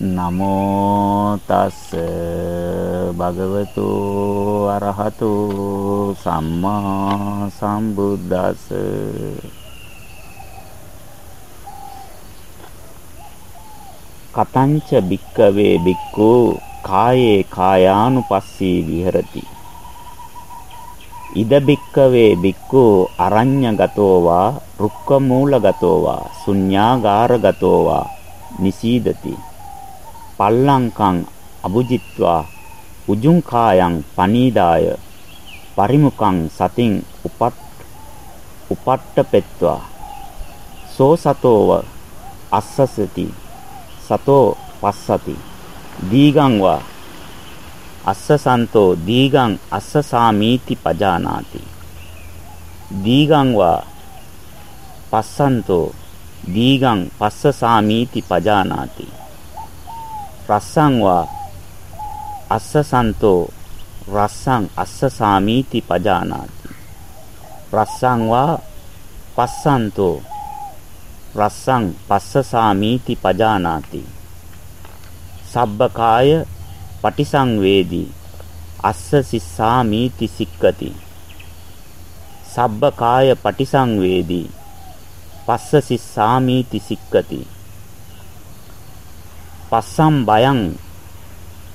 නමෝ තස් භගවතු අරහතු සම්මා සම්බුද්දස්ස. කතංච භික්කවේ භික්ඛු කායේ කායානුපස්සී විහෙරති. ඉද භික්කවේ භික්ඛු අරඤ්‍යගතෝ වා රුක්ක මූලගතෝ වා ශුඤ්ඤාගාරගතෝ වා නිසීදති. පල්ලංකං අබුජිත්වා උජුං කායං පනීදාය පරිමුඛං සතින් උපත් උපට්ඨපෙත්වා සෝ සතෝව අස්සසති සතෝ පස්සති දීගං වා අස්සසන්තෝ දීගං අස්සසාමීති පජානාති දීගං වා පස්සන්තෝ දීගං පස්සසාමීති පජානාති රස්සං වා අස්සසන්තෝ රස්සං අස්සසාමීති පජානාති. රස්සං වා පස්සන්තෝ රස්සං පස්සසාමීති පජානාති. සබ්බකාය පටිසංවේදී අස්ස සිස්සාමීති සික්කති. සබ්බකාය පටිසංවේදී පස්ස සිස්සාමීති සික්කති. පස්සම් බයං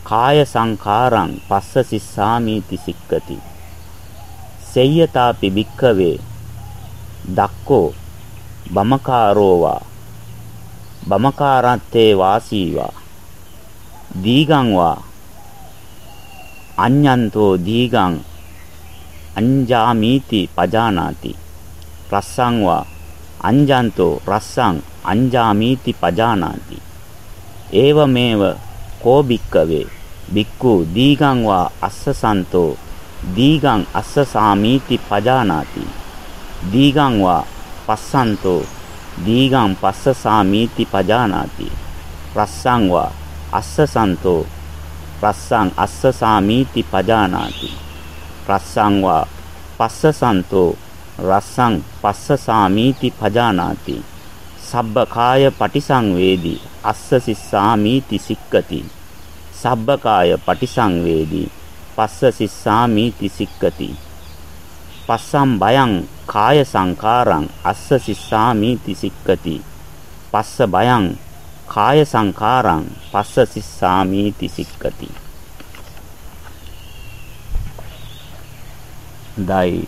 කාය සංඛාරං පස්ස සිස්සාමීති සික්කති. සෙය්‍යතාපි භික්ඛවේ දක්කෝ බමකාරෝවා බමකාරත්තේ වාසීවා දීගං වා අඤ්ඤන්තෝ දීගං අංජාමීති පජානාති. රස්සං වා අංජන්තෝ රස්සං අංජාමීති පජානාති. ඒවමේව කෝ භික්කවේ? භික්ඛු දීගං වා අස්සසන්තෝ? දීගං අස්සසාමීති පජානාති. දීගං වා පස්සන්තෝ? දීගං පස්සසාමීති පජානාති. රස්සං වා අස්සසන්තෝ? රස්සං අස්සසාමීති පජානාති. රස්සං වා පස්සසන්තෝ? රස්සං පස්සසාමීති පජානාති. සබ්බකාය පටිසංවේදී අස්ස සිස්සාමීති සික්කති සබ්බකාය පටිසංවේදී පස්ස සිස්සාමීති සික්කති පස්සම් බයං කාය සංකාරං අස්ස සිස්සාමීති සික්කති පස්ස බයං කාය සංකාරං පස්ස සිස්සාමීති සික්කති දයි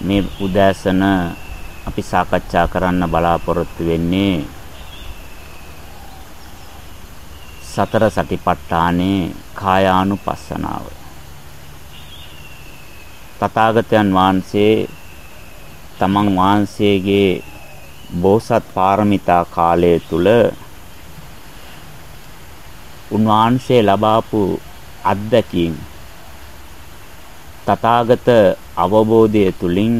මේ උදෑසන අපි සාකච්ඡා කරන්න බලාපොරොත්තු වෙන්නේ සතර සටිපට්ඨානේ කායානුපස්සනාව. තථාගතයන් වහන්සේ තමන් වහන්සේගේ බෝසත් පාරමිතා කාලය තුල උන්වහන්සේ ලබාපු අත්දැකීම් තථාගත අවබෝධය තුලින්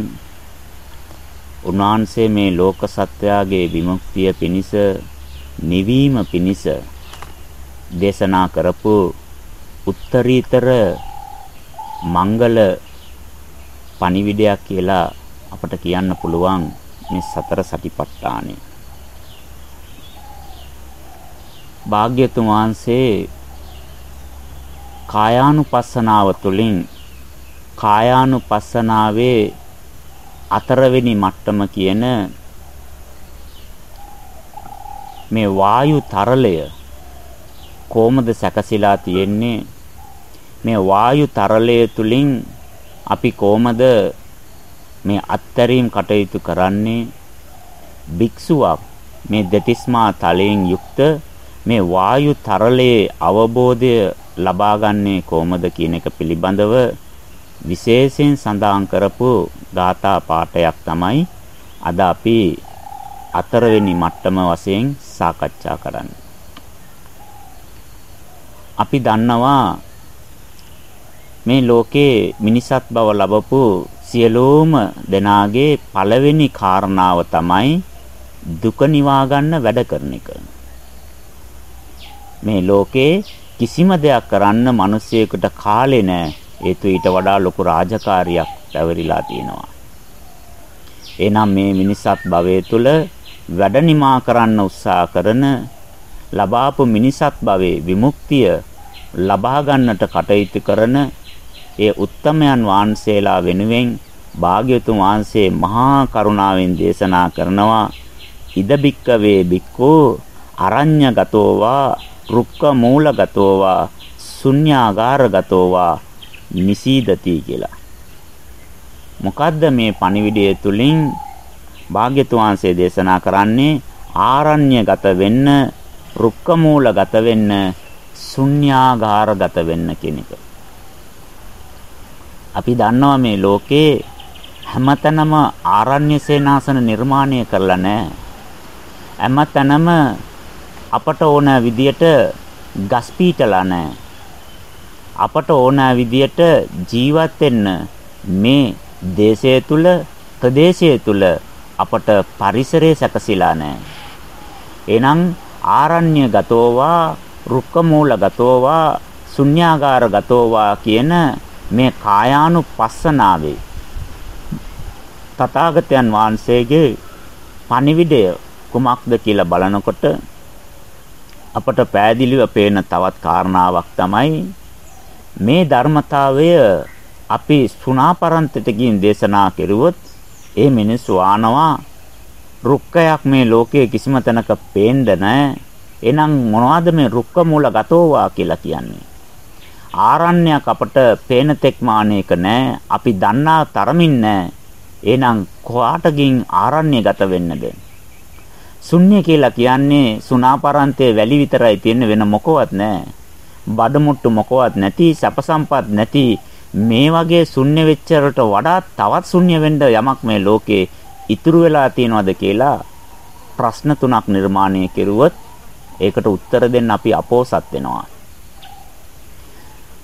උන්වහන්සේ මේ ලෝක සත්වයාගේ විමුක්තිය පිණිස නිවීම පිණිස දේශනා කරපු උත්තරීතර මංගල පණිවිඩයක් කියලා අපට කියන්න පුළුවන් මේ සතර සටිපට්ඨානය. භාග්‍යතුන් වහන්සේ කායානුපස්සනාව තුළින් කායානුපස්සනාවේ හතරවෙනි මට්ටම කියන මේ වායු තරලය කොහොමද සැකසීලා තියෙන්නේ? මේ වායු තරලය තුලින් අපි කොහොමද මේ අත්තරීම් කටයුතු කරන්නේ? භික්ෂුවක් මේ දෙතිස්මා තලයෙන් යුක්ත මේ වායු තරලයේ අවබෝධය ලබාගන්නේ කොහොමද කියන එක පිළිබඳව විශේෂයෙන් සඳහන් කරපු ගාථා පාඨයක් තමයි අද අපි හතරවෙනි මට්ටම වශයෙන් සාකච්ඡා කරන්නේ. අපි දන්නවා මේ ලෝකේ මිනිසත් බව ලැබපු සියලෝම දෙනාගේ පළවෙනි කාරණාව තමයි දුක නිවා ගන්න වැඩ කරන එක. මේ ලෝකේ කිසිම දෙයක් කරන්න මිනිසියෙකුට කාලේ නැහැ. ඒතු ඊට වඩා ලොකු රාජකාරියක් පැවරිලා තියෙනවා. එහෙනම් මේ මිනිසත් භවයේ තුල වැඩ නිමා කරන්න උත්සාහ කරන ලබාපු මිනිසත් භවයේ විමුක්තිය ලබා ගන්නට කටයුතු කරන ඒ උත්තමයන් වහන්සේලා වෙනුවෙන් භාග්‍යතුන් වහන්සේ මහා කරුණාවෙන් දේශනා කරනවා ඉද බික්කවේ බික්කෝ අරඤ්‍යගතෝවා රුක්ක මූලගතෝවා ශුන්‍යාගාරගතෝවා නිසීදති කියලා. මොකද්ද මේ පණිවිඩය තුලින් භාග්‍යතුන් වහන්සේ දේශනා කරන්නේ ආරණ්‍යගත වෙන්න, රුක්ක මූලගත වෙන්න, ශුන්‍යාගාරගත වෙන්න කියන එක. අපි දන්නවා මේ ලෝකේ හැමතැනම ආරණ්‍ය සේනාසන නිර්මාණය කරලා නැහැ. හැමතැනම අපට ඕන විදියට ගස් පීටලා නැහැ. අපට ඕන විදියට ජීවත් වෙන්න මේ දේශය තුල ප්‍රදේශය තුල අපට පරිසරය සැකසීලා නැහැ. එනම් ආරණ්‍ය ගතෝවා රුක්ක මූල ගතෝවා ශුන්‍යාගාර ගතෝවා කියන මේ කායානුපස්සනාවේ තථාගතයන් වහන්සේගේ පණිවිඩය කුමක්ද කියලා බලනකොට අපට පෑදිලිව පේන තවත් කාරණාවක් තමයි මේ ධර්මතාවය අපි සුණාපරන්තට ගින් දේශනා කෙරුවොත් ඒ මිනිස්සු ආනවා රුක්කයක් මේ ලෝකයේ කිසිම තැනක පේන්න නැහැ. එහෙනම් මොනවද මේ රුක්ක මූල ගතෝවා කියලා කියන්නේ? ආරණ්‍යයක් අපට පේන තෙක් මානයක නැහැ. අපි දන්නා තරමින් නැහැ. එහෙනම් කොහාටකින් ආරණ්‍ය ගත වෙන්නද? ශුන්‍ය කියලා කියන්නේ සුණාපරන්තයේ වැලි විතරයි තියෙන වෙන මොකවත් නැහැ. බඩමුට්ටු මොකවත් නැති සැප සම්පත් නැති මේ වගේ ශුන්‍ය වෙච්චරට වඩා තවත් ශුන්‍ය වෙන්න යමක් මේ ලෝකේ ඉතුරු වෙලා තියෙනවද කියලා ප්‍රශ්න තුනක් නිර්මාණය කෙරුවොත් ඒකට උත්තර දෙන්න අපි අපෝසත් වෙනවා.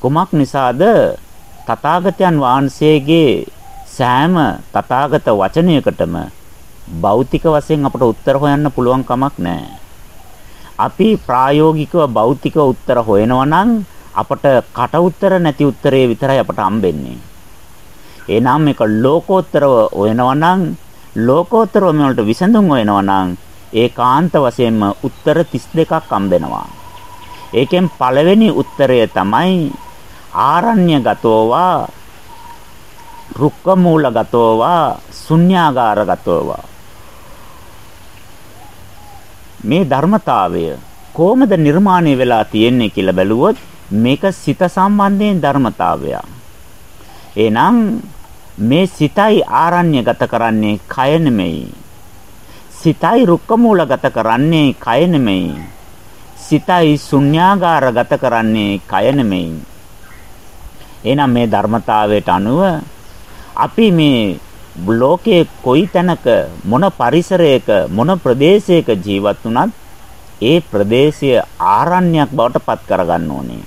කුමක් නිසාද තථාගතයන් වහන්සේගේ සෑම තථාගත වචනයකටම භෞතික වශයෙන් අපට උත්තර හොයන්න පුළුවන් කමක් නැහැ. අපි ප්‍රායෝගිකව භෞතික උත්තර හොයනවා නම් අපට කට උත්තර නැති උත්තරේ විතරයි අපට හම්බෙන්නේ. එනම් මේක ලෝකෝත්තරව හොයනවා නම් ලෝකෝත්තරව වලට විසඳුම් හොයනවා නම් ඒකාන්ත වශයෙන්ම උත්තර 32ක් හම්බෙනවා. ඒකෙන් පළවෙනි උත්තරය තමයි ආරණ්‍යගතෝවා රුක්කමූලගතෝවා ශුන්‍යාගාරගතෝවා මේ ධර්මතාවය කොහොමද නිර්මාණය වෙලා තියෙන්නේ කියලා බැලුවොත් මේක සිත සම්බන්ධයෙන් ධර්මතාවය. එහෙනම් මේ සිතයි ආරණ්‍යගත කරන්නේ කය නෙමෙයි. සිතයි රුක්කමූලගත කරන්නේ කය නෙමෙයි. සිතයි ශුන්‍යාගාරගත කරන්නේ කය නෙමෙයි. එහෙනම් මේ ධර්මතාවයට අනුව අපි මේ ලෝකයේ කොයි තැනක මොන පරිසරයක මොන ප්‍රදේශයක ජීවත් වුණත් ඒ ප්‍රදේශය ආරණ්‍යයක් බවට පත් කරගන්න ඕනේ.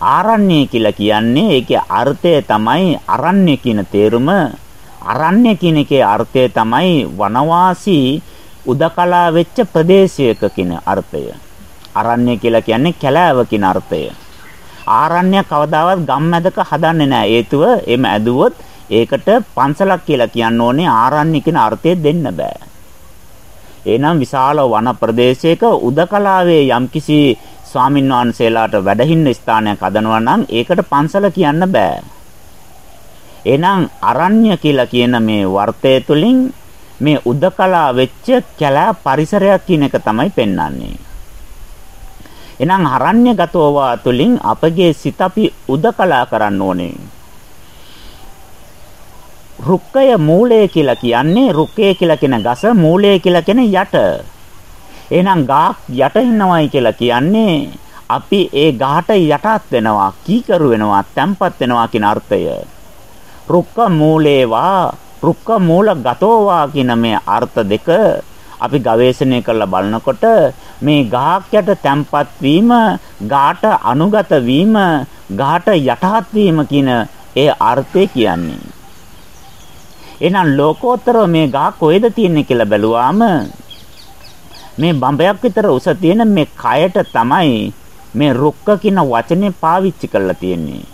ආරණ්‍ය කියලා කියන්නේ ඒකේ අර්ථය තමයි අරණ්‍ය කියන තේරුම. අරණ්‍ය කියන එකේ අර්ථය තමයි වනවාසී උදකලා වෙච්ච ප්‍රදේශයක කියන අර්ථය. අරණ්‍ය කියලා කියන්නේ කැලෑව කියන අර්ථය. ආරණ්‍ය කවදාවත් ගම්මැදක හදන්නේ නැහැ. හේතුව එම ඇදුවොත් ඒකට පන්සලක් කියලා කියන්න ඕනේ ආරණ්‍ය කියන අර්ථය දෙන්න බෑ. එනම් විශාල වන ප්‍රදේශයක උදකලාවේ යම්කිසි ස්වාමින් වහන්සේලාට වැඩහින්න ස්ථානයක් හදනවා නම් ඒකට පන්සල කියන්න බෑ. එහෙනම් අරණ්‍ය කියලා කියන මේ වර්තය තුලින් මේ උදකලා වෙච්ච කැලෑ පරිසරයක් කියන එක තමයි පෙන්වන්නේ. එහෙනම් අරණ්‍යගතෝවා තුලින් අපගේ සිත අපි උදකලා කරන්න ඕනේ. රුක්කය මූලය කියලා කියන්නේ රුක්කය කියලා කියන ගස මූලය කියලා කියන යට. එහෙනම් ගාක් යට ඉන්නවයි කියලා කියන්නේ අපි ඒ ගාට යටත් වෙනවා, කීකරු වෙනවා, තැම්පත් වෙනවා කියන අර්ථය. රුක්ක මූලේවා, රුක්ක මූල ගතෝවා කියන මේ අර්ථ දෙක අපි ගවේෂණය කරලා බලනකොට මේ ගහක් යට තැම්පත් වීම, ගාට අනුගත වීම, ගාට යටහත් වීම කියන ඒ අර්ථය කියන්නේ එහෙනම් ලෝකෝත්තරව මේ ගහ කොහෙද තියෙන්නේ කියලා බැලුවාම මේ බඹයක් විතර උස තියෙන මේ කයට තමයි මේ රුක්ක කියන වචනේ පාවිච්චි කරලා තියෙන්නේ.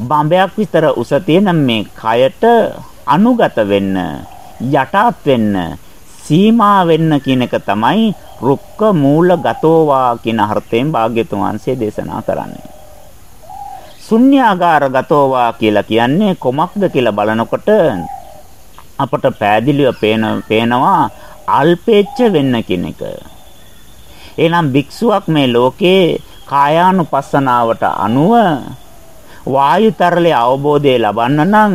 බඹයක් විතර උස තියෙන මේ කයට අනුගත වෙන්න යටාත් වෙන්න සීමා වෙන්න කියන එක තමයි රුක්ක මූල ගතෝවා කියන අර්ථයෙන් භාග්‍යතුන් වහන්සේ දේශනා කරන්නේ. ශුන්‍යාගාර ගතෝවා කියලා කියන්නේ කොමක්ද කියලා බලනකොට අපට පෑදිලිව පේන පේනවා අල්පේච්ඡ වෙන්න කියන එක. එහෙනම් භික්ෂුවක් මේ ලෝකේ කායානුපස්සනාවට අනුව වායුතරලේ අවබෝධය ලබන්න නම්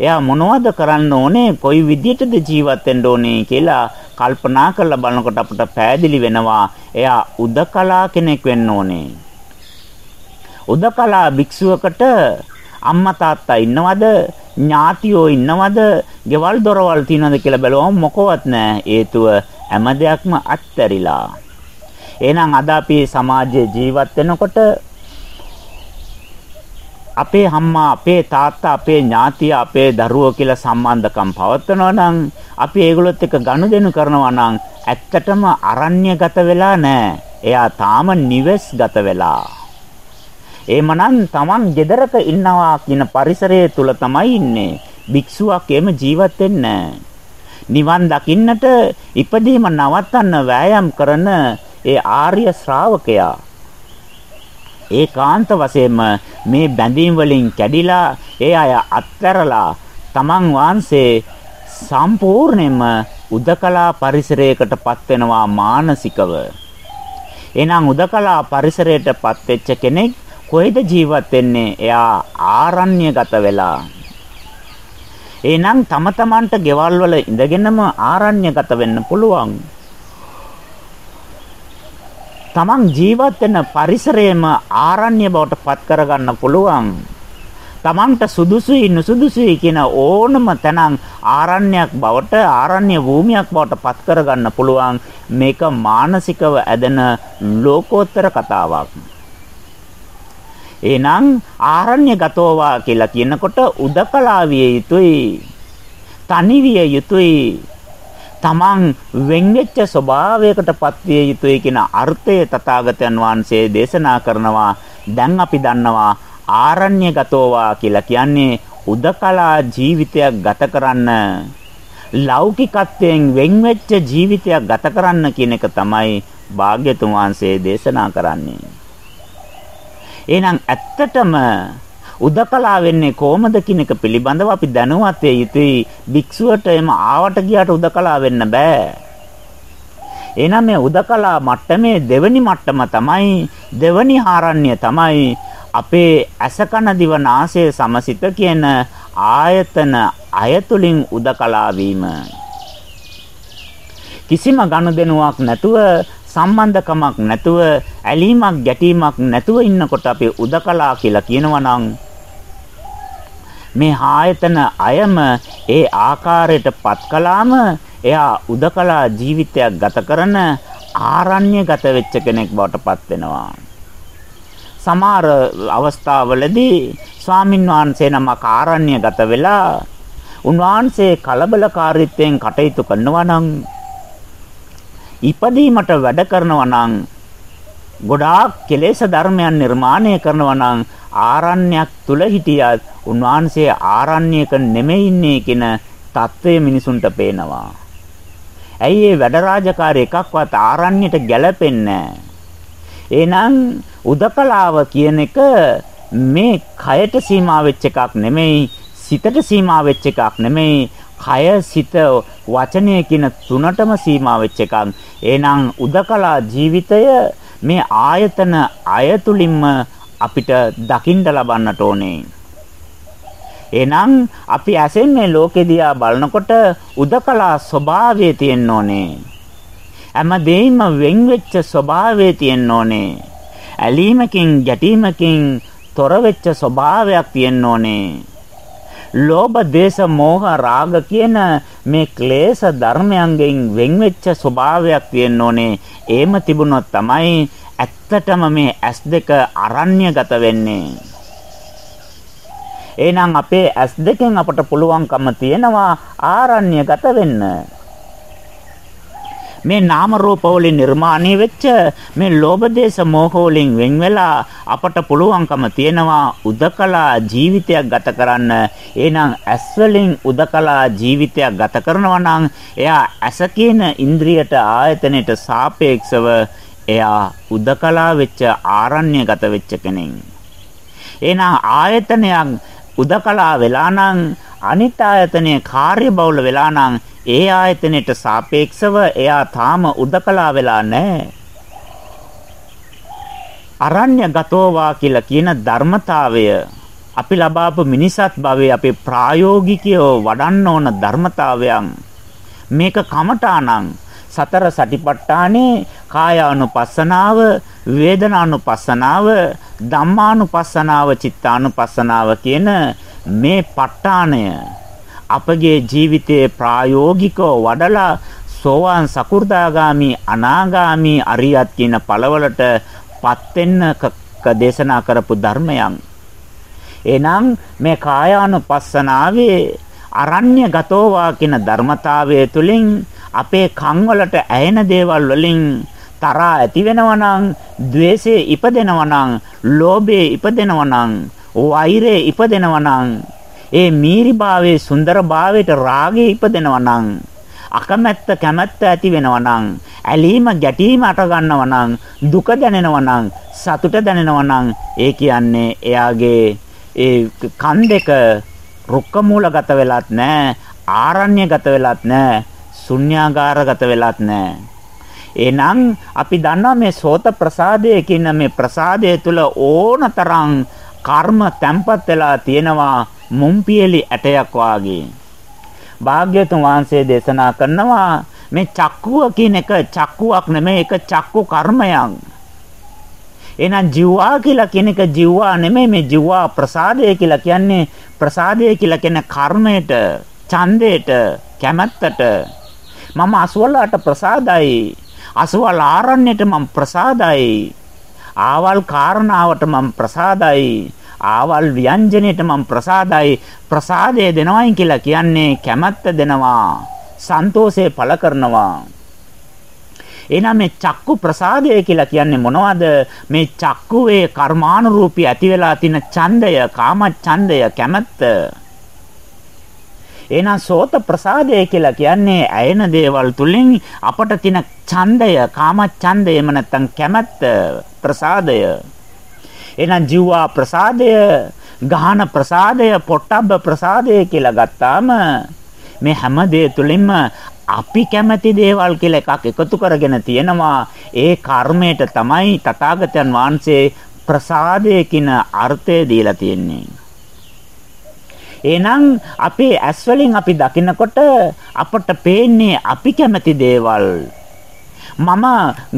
එයා මොනවද කරන්න ඕනේ? කොයි විදියටද ජීවත් වෙන්න ඕනේ කියලා කල්පනා කරලා බලනකොට අපට පෑදිලි වෙනවා එයා උදකලා කෙනෙක් වෙන්න ඕනේ. උදකලා භික්ෂුවකට අම්මා තාත්තා ඉන්නවද? ඥාතියෝ ඉන්නවද ගෙවල් දොරවල් තියනවද කියලා බැලුවම මොකවත් නැහැ හේතුව හැම දෙයක්ම අත්හැරිලා එහෙනම් අද අපි සමාජයේ ජීවත් වෙනකොට අපේ අම්මා අපේ තාත්තා අපේ ඥාතිය අපේ දරුවෝ කියලා සම්බන්ධකම් පවත්වනවා නම් අපි ඒගොල්ලොත් එක්ක ගනුදෙනු කරනවා නම් ඇත්තටම අරණ්‍යගත වෙලා නැහැ. එයා තාම නිවෙස්ගත වෙලා. එහෙමනම් Taman ගෙදරක ඉන්නවා කියන පරිසරය තුල තමයි ඉන්නේ. භික්ෂුවක් එම ජීවත් වෙන්නේ නිවන් දකින්නට ඉපදීම නවත්තන්න වෑයම් කරන ඒ ආර්ය ශ්‍රාවකයා ඒකාන්ත වශයෙන්ම මේ බැඳීම් වලින් කැඩිලා ඒ අය අත්හැරලා තමන් වහන්සේ සම්පූර්ණයෙන්ම උදකලා පරිසරයකටපත් වෙනවා මානසිකව. එහෙනම් උදකලා පරිසරයටපත් වෙච්ච කෙනෙක් කොහෙද ජීවත් වෙන්නේ? එයා ආරණ්‍යගත වෙලා. එහෙනම් තම තමන්ට ගෙවල් වල ඉඳගෙනම ආරණ්‍යගත වෙන්න පුළුවන්. තමන් ජීවත් වෙන පරිසරයම ආරණ්‍ය බවට පත් කරගන්න පුළුවන්. තමන්ට සුදුසුයි නුසුදුසුයි කියන ඕනම තැනක් ආරණ්‍යයක් බවට ආරණ්‍ය භූමියක් බවට පත් කරගන්න පුළුවන් මේක මානසිකව ඇදෙන ලෝකෝත්තර කතාවක්. එහෙනම් ආරණ්‍ය ගතෝවා කියලා කියනකොට උදකලා විය යුතුයි. තනි විය යුතුයි. තමන් වෙන්වෙච්ච ස්වභාවයකටපත් විය යුතුයි කියන අර්ථය තථාගතයන් වහන්සේ දේශනා කරනවා දැන් අපි දන්නවා ආරණ්‍යගතෝවා කියලා කියන්නේ උදකලා ජීවිතයක් ගත කරන්න ලෞකිකත්වයෙන් වෙන්වෙච්ච ජීවිතයක් ගත කරන්න කියන එක තමයි භාග්‍යතුන් වහන්සේ දේශනා කරන්නේ එහෙනම් ඇත්තටම උදකලා වෙන්නේ කොහොමද කියන එක පිළිබඳව අපි දැනුවත් වෙ යුතුයි. භික්ෂුවට එම ආවට ගියාට උදකලා වෙන්න බෑ. එහෙනම් මේ උදකලා මට්ටමේ දෙවනි මට්ටම තමයි දෙවනි ආරණ්‍ය තමයි අපේ අසකන දිව නාසය සමසිත කියන ආයතන අයතුලින් උදකලා වීම කිසිම ගනුදෙනුවක් නැතුව සම්බන්ධකමක් නැතුව ඇලීමක් ගැටීමක් නැතුව ඉන්නකොට අපි උදකලා කියලා කියනවා නම් මේ ආයතන අයම ඒ ආකාරයටපත් කළාම එයා උදකලා ජීවිතයක් ගත කරන ආරණ්‍යගත වෙච්ච කෙනෙක් බවට පත් වෙනවා. සමහර අවස්ථාවලදී ස්වාමින් වහන්සේ නමක් ආරණ්‍යගත වෙලා උන්වහන්සේ කලබලකාරීත්වයෙන් කටයුතු කරනවා නම් ඉපදීමට වැඩ කරනවා නම් ගොඩාක් කෙලෙස් ධර්මයන් නිර්මාණය කරනවා නම් ආරණ්‍යයක් තුල හිටියත් උන්වහන්සේ ආරණ්‍යයක නෙමෙයි ඉන්නේ කියන தત્ත්වය මිනිසුන්ට පේනවා. ඇයි මේ වැඩ රාජකාරී එකක්වත් ආරණ්‍යයට ගැලපෙන්නේ එහෙනම් උදකලාව කියන එක මේ කයට සීමා වෙච්ච එකක් නෙමෙයි සිතට සීමා වෙච්ච එකක් නෙමෙයි කය සිත වචනය කියන තුනටම සීමා වෙච්ච එකක්. එහෙනම් උදකලා ජීවිතය මේ ආයතන අයතුලින්ම අපිට දකින්න ලබන්නට ඕනේ. එහෙනම් අපි ඇසෙන් මේ ලෝකෙ දිහා බලනකොට උදකලා ස්වභාවය තියෙන්න ඕනේ. හැම දෙයක්ම වෙන් වෙච්ච ස්වභාවය තියෙන්න ඕනේ. ඇලීමකින් ගැටීමකින් තොර වෙච්ච ස්වභාවයක් තියෙන්න ඕනේ. ලෝභ, දේශ, මෝහ, රාග කියන මේ ක්ලේශ ධර්මයන්ගෙන් වෙන් වෙච්ච ස්වභාවයක් තියෙන්න ඕනේ. එහෙම තිබුණොත් තමයි ඇත්තටම මේ S2 අරණ්‍යගත වෙන්නේ. එහෙනම් අපේ ඇස් දෙකෙන් අපට පුළුවන්කම තියෙනවා ආරණ්‍යගත වෙන්න. මේ නාම රූප වලින් නිර්මාණය වෙච්ච මේ ලෝභ දේශ මොහ වලින් වෙන් වෙලා අපට පුළුවන්කම තියෙනවා උදකලා ජීවිතයක් ගත කරන්න. එහෙනම් ඇස් වලින් උදකලා ජීවිතයක් ගත කරනවා නම් එයා ඇස කියන ඉන්ද්‍රියට ආයතනයට සාපේක්ෂව එයා උදකලා වෙච්ච ආරණ්‍යගත වෙච්ච කෙනෙක්. එහෙනම් ආයතනයක් උදකලා වෙලා නම් අනිත් ආයතනයේ කාර්යබහුල වෙලා නම් ඒ ආයතනයට සාපේක්ෂව එයා තාම උදකලා වෙලා නැහැ. අරණ්‍ය ගතෝවා කියලා කියන ධර්මතාවය අපි ලබාපු මිනිසත් භවයේ අපේ ප්‍රායෝගිකව වඩන්න ඕන ධර්මතාවයන් මේක කමඨාණං සතර සටිපට්ඨානේ කායානුපස්සනාව වේදනානුපස්සනාව ධම්මානුපස්සනාව චිත්තානුපස්සනාව කියන මේ ප ဋ ාණය අපගේ ජීවිතයේ ප්‍රායෝගිකව වඩලා සෝවාන් සකු르දාගාමි අනාගාමි අරියත් කියන ඵලවලට පත් වෙන්න දේශනා කරපු ධර්මයන්. එනම් මේ කායානුපස්සනාවේ අරණ්‍ය ගතෝවා කියන ධර්මතාවය තුළින් අපේ කන් වලට ඇහෙන දේවල් වලින් තරහා ඇති වෙනවා නම්, द्वේෂය ඉපදෙනවා නම්, ලෝභය ඉපදෙනවා නම්, වෛරය ඉපදෙනවා නම්, ඒ මීරිභාවයේ සුන්දරභාවයට රාගය ඉපදෙනවා නම්, අකමැත්ත කැමැත්ත ඇති වෙනවා නම්, ඇලීම ගැටීම අට ගන්නවා නම්, දුක දැනෙනවා නම්, සතුට දැනෙනවා නම්, ඒ කියන්නේ එයාගේ ඒ කන් දෙක රුක්ක මූලගත වෙලත් නැහැ, ආරණ්‍යගත වෙලත් නැහැ, ශුන්‍යාගාරගත වෙලත් නැහැ. එහෙනම් අපි දන්නවා මේ සෝත ප්‍රසාදය කියන මේ ප්‍රසාදය තුල ඕනතරම් කර්ම තැම්පත් වෙලා තියෙනවා මුම්පියලි ඇටයක් වාගේ. භාග්‍යතුන් වහන්සේ දේශනා කරනවා මේ චක්කුව කියන එක චක්කුවක් නෙමෙයි ඒක චක්කු කර්මයක්. එහෙනම් ජීවා කියලා කියන එක ජීවා නෙමෙයි මේ ජීවා ප්‍රසාදය කියලා කියන්නේ ප්‍රසාදය කියලා කියන කර්මයට, ඡන්දයට, කැමැත්තට මම අසුවලට ප්‍රසාදයි අසවල් ආරණ්‍යට මම ප්‍රසාදයි. ආවල් කාරණාවට මම ප්‍රසාදයි. ආවල් ව්‍යංජනයට මම ප්‍රසාදයි. ප්‍රසාදය දෙනවයි කියලා කියන්නේ කැමැත්ත දෙනවා. සන්තෝෂය පළ කරනවා. එහෙනම් මේ චක්කු ප්‍රසාදය කියලා කියන්නේ මොනවද? මේ චක්කුවේ කර්මානුරූපී ඇති වෙලා තියෙන ඡන්දය, කාම ඡන්දය, කැමැත්ත එහෙනම් සෝත ප්‍රසාදය කියලා කියන්නේ ඇයෙන දේවල් තුලින් අපට තියෙන ඡන්දය, කාම ඡන්දය එම නැත්තම් කැමැත්ත ප්‍රසාදය. එහෙනම් ජීවා ප්‍රසාදය, ගාහන ප්‍රසාදය, පොට්ටබ්බ ප්‍රසාදය කියලා ගත්තාම මේ හැම දේ තුලින්ම අපි කැමති දේවල් කියලා එකක් එකතු කරගෙන තියෙනවා ඒ කර්මයට තමයි තථාගතයන් වහන්සේ ප්‍රසාදය කියන අර්ථය දීලා තියෙන්නේ එහෙනම් අපේ ඇස් වලින් අපි දකිනකොට අපට පේන්නේ අපි කැමති දේවල්. මම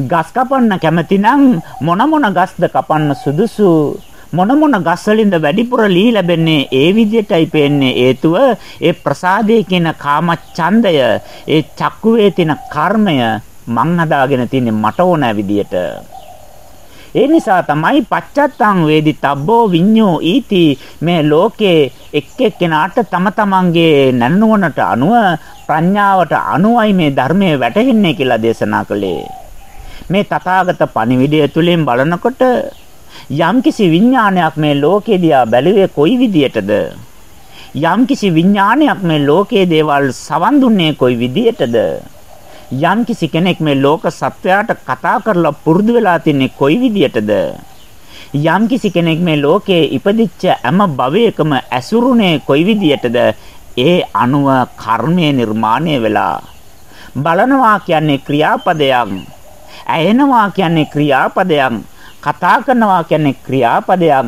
ගස් කපන්න කැමති නම් මොන මොන ගස්ද කපන්න සුදුසු? මොන මොන ගස් වලින්ද වැඩිපුර ලී ලැබෙන්නේ? ඒ විදිහටයි පේන්නේ. හේතුව ඒ ප්‍රසාදයේ කියන කාම ඡන්දය ඒ චක්කුවේ තියෙන කර්මය මං හදාගෙන තින්නේ මට ඕන විදියට ඒ නිසා තමයි පච්චත්තං වේදිතබ්බෝ විඤ්ඤෝ ඊති මේ ලෝකේ එක් එක්කෙනාට තම තමන්ගේ නැනුවනට අනුව ප්‍රඥාවට අනුවයි මේ ධර්මයේ වැටහෙන්නේ කියලා දේශනා කළේ. මේ තථාගත පණිවිඩය තුලින් බලනකොට යම්කිසි විඥානයක් මේ ලෝකේ දිහා බැලුවේ කොයි විදියටද? යම්කිසි විඥානයක් මේ ලෝකයේ දේවල් සවන් දුන්නේ කොයි විදියටද? යම් කිසි කෙනෙක් මේ ලෝක සත්වයාට කතා කරලා පුරුදු වෙලා තින්නේ කොයි විදියටද? යම් කිසි කෙනෙක් මේ ලෝකයේ ඉපදිච්ච හැම භවයකම ඇසුරුනේ කොයි විදියටද? ඒ අනුව කර්මය නිර්මාණය වෙලා. බලනවා කියන්නේ ක්‍රියාපදයක් ඇයෙනවා කියන්නේ ක්‍රියාපදයක් කතා කරනවා කියන්නේ ක්‍රියාපදයක්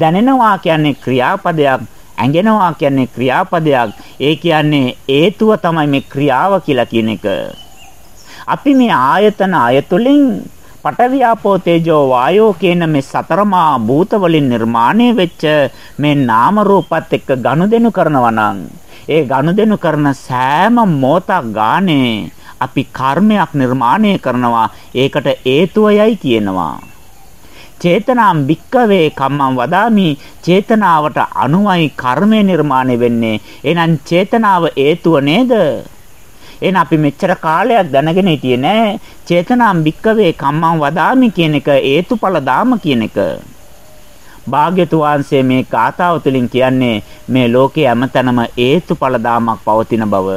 දැනෙනවා කියන්නේ ක්‍රියාපදයක් ඇඟෙනවා කියන්නේ ක්‍රියාපදයක් ඒ කියන්නේ හේතුව තමයි මේ ක්‍රියාව කියලා කියන එක. අපි මේ ආයතන අයතුලින් පටවියාපෝ තේජෝ වායෝ කියන මේ සතරමා භූත වලින් නිර්මාණය වෙච්ච මේ නාම රූපත් එක්ක ගනුදෙනු කරනවා නම් ඒ ගනුදෙනු කරන සෑම මොහොතක් ගානේ අපි කර්මයක් නිර්මාණය කරනවා. ඒකට හේතුවයයි කියනවා. චේතනාම් වික්කවේ කම්මං වදාමි. චේතනාවට අනුවයි කර්මය නිර්මාණය වෙන්නේ. එහෙනම් චේතනාව හේතුව නේද? එහෙනම් අපි මෙච්චර කාලයක් දැනගෙන හිටියේ නෑ චේතනාම් වික්කවේ කම්මං වදාමි කියන එක හේතුඵල දාම කියන එක භාග්‍යතු වහන්සේ මේ කාතාව තුළින් කියන්නේ මේ ලෝකයේ හැමතැනම හේතුඵල දාමක් පවතින බව.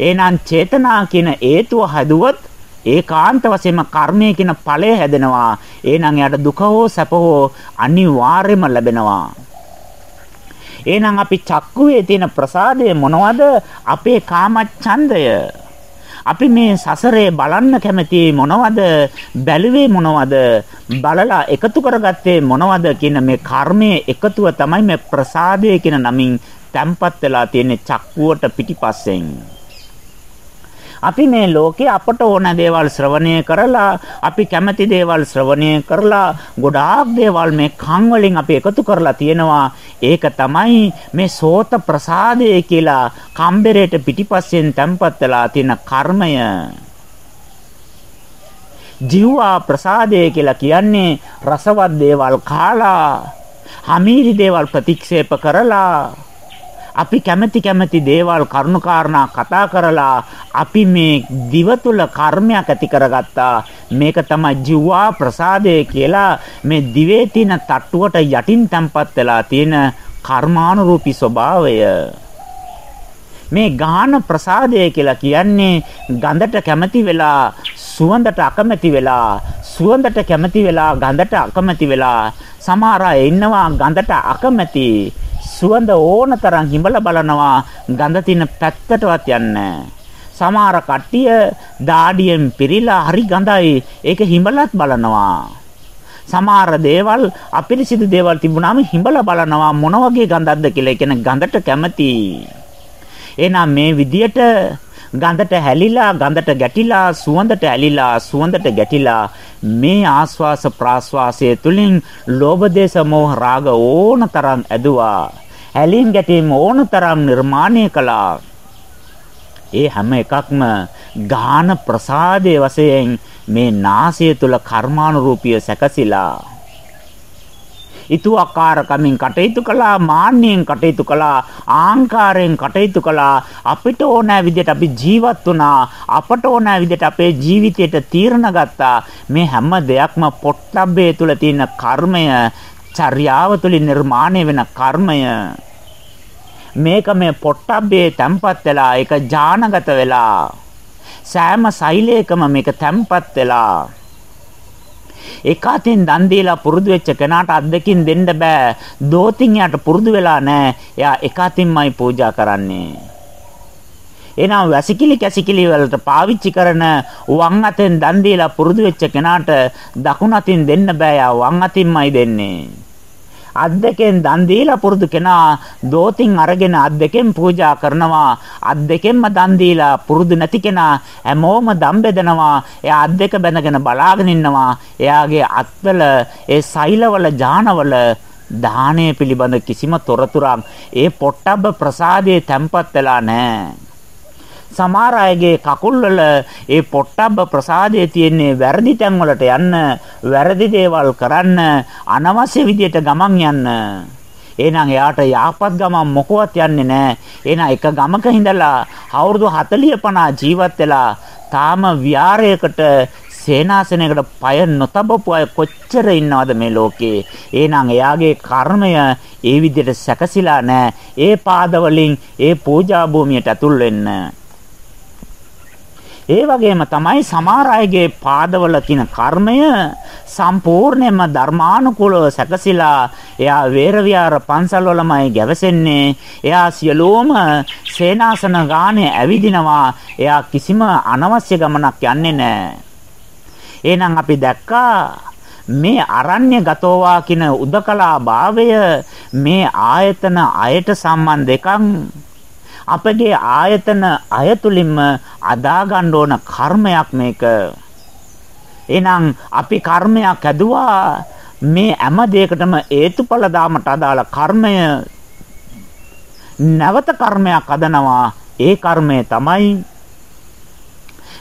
එහෙනම් චේතනා කියන හේතුව හැදුවොත් ඒකාන්ත වශයෙන්ම කර්මය කියන ඵලය හැදෙනවා. එහෙනම් එයාට දුක හෝ සැප හෝ අනිවාර්යයෙන්ම ලැබෙනවා. එහෙනම් අපි චක්කුවේ තියෙන ප්‍රසාදය මොනවද? අපේ කාමච්ඡන්දය. අපි මේ සසරේ බලන්න කැමති මොනවද? බැලුවේ මොනවද? බලලා එකතු කරගත්තේ මොනවද කියන මේ කර්මයේ එකතුව තමයි මේ ප්‍රසාදය කියන නමින් තැම්පත් වෙලා තියෙන චක්කුවට පිටිපස්සෙන්. අපි මේ ලෝකේ අපට ඕන දේවල් ශ්‍රවණය කරලා අපි කැමති දේවල් ශ්‍රවණය කරලා ගොඩාක් දේවල් මේ කන් වලින් අපි එකතු කරලා තියෙනවා. ඒක තමයි මේ සෝත ප්‍රසාදය කියලා කම්බරේට පිටිපස්සෙන් තැම්පත් වෙලා තියෙන කර්මය. ජීවා ප්‍රසාදය කියලා කියන්නේ රසවත් දේවල් කාලා හමීරි දේවල් ප්‍රතික්ෂේප කරලා අපි කැමැති කැමැති දේවල් කරුණාකාරණා කතා කරලා අපි මේ දිව තුල කර්මයක් ඇති කරගත්තා. මේක තමයි ජීවා ප්‍රසාදය කියලා මේ දිවේ තියෙන තට්ටුවට යටින් තැම්පත් වෙලා තියෙන කර්මානුරූපී ස්වභාවය. මේ ගාන ප්‍රසාදය කියලා කියන්නේ ගඳට කැමති වෙලා සුවඳට අකමැති වෙලා සුවඳට කැමති වෙලා ගඳට අකමැති වෙලා සමහර අය ඉන්නවා ගඳට අකමැති. සුවඳ ඕන තරම් හිඹල බලනවා ගඳ තින පැත්තටවත් යන්නේ සමහර කට්ටිය දාඩියෙන් පිරීලා හරි ගඳයි ඒක හිඹලත් බලනවා. සමහර දේවල් අපිරිසිදු දේවල් තිබුණාම හිඹලා බලනවා මොන වගේ ගඳක්ද කියලා කියන ගඳට කැමති. එහෙනම් මේ විදියට ගඳට හැලිලා ගඳට ගැටිලා සුවඳට ඇලිලා සුවඳට ගැටිලා මේ ආස්වාස ප්‍රාස්වාසයේ තුලින් ලෝභ දේශ මොහ රාග ඕන තරම් ඇදුවා ඇලීම් ගැටීම් ඕනතරම් නිර්මාණය කළා. ඒ හැම එකක්ම ගාන ප්‍රසාදයේ වශයෙන් මේ නාසය තුල කර්මානුරූපීව සැකසিলা. ඊතුආකාරකමින් කටයුතු කළා මාන්නයෙන් කටයුතු කළා ආංකාරයෙන් කටයුතු කළා. අපිට ඕන විදිහට අපි ජීවත් වුණා. අපට ඕන විදිහට අපේ ජීවිතයට තීරණ ගත්තා. මේ හැම දෙයක්ම පොට්ටබ්බේ තුල තියෙන කර්මය චර්යාව තුළින් නිර්මාණය වෙන කර්මය. මේක මේ පොට්ටබ්බේ තැම්පත් වෙලා ඒක ඥානගත වෙලා සෑම සෛලයකම මේක තැම්පත් වෙලා එකතින් දන් දීලා පුරුදු වෙච්ච කෙනාට අද්දකින් දෙන්න බෑ. දෝතින් යාට පුරුදු වෙලා නැහැ එයා එකතින්මයි පූජා කරන්නේ. එහෙනම් වැසිකිලි කැසිකිලි වලට පාවිච්චි කරන වම් අතෙන් දන් දීලා පුරුදු වෙච්ච කෙනාට දකුණු අතින් දෙන්න බෑ. යා වම් අතින්මයි දෙන්නේ. අත් දෙකෙන් දන් දීලා පුරුදු කෙනා දෝතින් අරගෙන අත් දෙකෙන් පූජා කරනවා. අත් දෙකෙන්ම දන් දීලා පුරුදු නැති කෙනා හැමෝම දම් බෙදනවා. එයා අත් දෙක බැඳගෙන බලාගෙන ඉන්නවා. එයාගේ අත්වල ඒ සෛලවල ජානවල දානය පිළිබඳ කිසිම තොරතුරක් ඒ පොට්ටබ්බ ප්‍රසාදයේ තැම්පත් වෙලා නැහැ. සමහර අයගේ කකුල් වල ඒ පොට්ටබ්බ ප්‍රසාදයේ තියෙන්නේ වැරදි තැන් වලට යන්න, වැරදි දේවල් කරන්න, අනවශ්‍ය විදියට ගමන් යන්න. එහෙනම් එයාට යාපත් ගමන් මොකවත් යන්නේ නැහැ. එහෙනම් එක ගමක ඉඳලා අවුරුදු 40 50 ජීවත් වෙලා තාම විහාරයකට සේනාසනයකට පය නොතබපු අය කොච්චර ඉන්නවද මේ ලෝකේ? එහෙනම් එයාගේ කර්මය ඒ විදිහට සැකසিলা නැහැ. ඒ පාදවලින් ඒ පූජා භූමියට ඇතුල් වෙන්න. ඒ වගේම තමයි සමහර අයගේ පාදවල තියෙන කර්මය සම්පූර්ණයෙන්ම ධර්මානුකූලව සැකසিলা එයා වේර විහාර පන්සල් වලමයි ගැවසෙන්නේ. එයා සියලුම සේනාසන ගානේ ඇවිදිනවා. එයා කිසිම අනවශ්‍ය ගමනක් යන්නේ නැහැ. එහෙනම් අපි දැක්කා මේ අරණ්‍ය ගතෝවා කියන උදකලා භාවය මේ ආයතන අයට සම්බන්ධ එකක්. අපගේ ආයතන අයතුලින්ම අදා ගන්න ඕන කර්මයක් මේක. එහෙනම් අපි කර්මයක් ඇදුවා මේ හැම දෙයකටම හේතුඵල දාමට අදාළ කර්මය නැවත කර්මයක් අදනවා ඒ කර්මය තමයි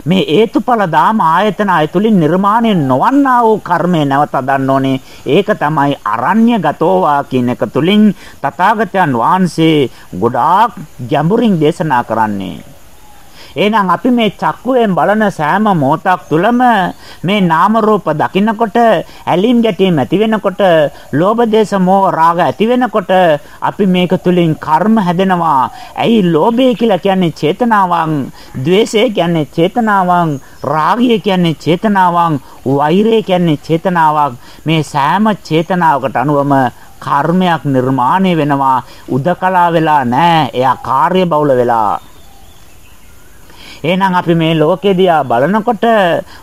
මේ හේතුඵල දාම ආයතන අයතුලින් නිර්මාණය නොවන්නා වූ කර්මය නැවත අදන්න ඕනේ. ඒක තමයි අරණ්‍ය ගතෝවා කියන එක තුලින් තථාගතයන් වහන්සේ ගොඩාක් ගැඹුරින් දේශනා කරන්නේ. එහෙනම් අපි මේ චක්කුවෙන් බලන සෑම මොහොතක් තුළම මේ නාම රූප දකින්නකොට ඇලීම් ගැටීම් ඇති වෙනකොට ලෝභ දේශ මොහ රාග ඇති වෙනකොට අපි මේක තුලින් කර්ම හැදෙනවා. ඇයි ලෝභය කියලා කියන්නේ චේතනාවන්, ద్వේෂය කියන්නේ චේතනාවන්, රාගය කියන්නේ චේතනාවන්, වෛරය කියන්නේ චේතනාවක්. මේ සෑම චේතනාවකට අනුවම කර්මයක් නිර්මාණය වෙනවා උදකලා වෙලා නැහැ එයා කාර්ය බහුල වෙලා එහෙනම් අපි මේ ලෝකෙ දිහා බලනකොට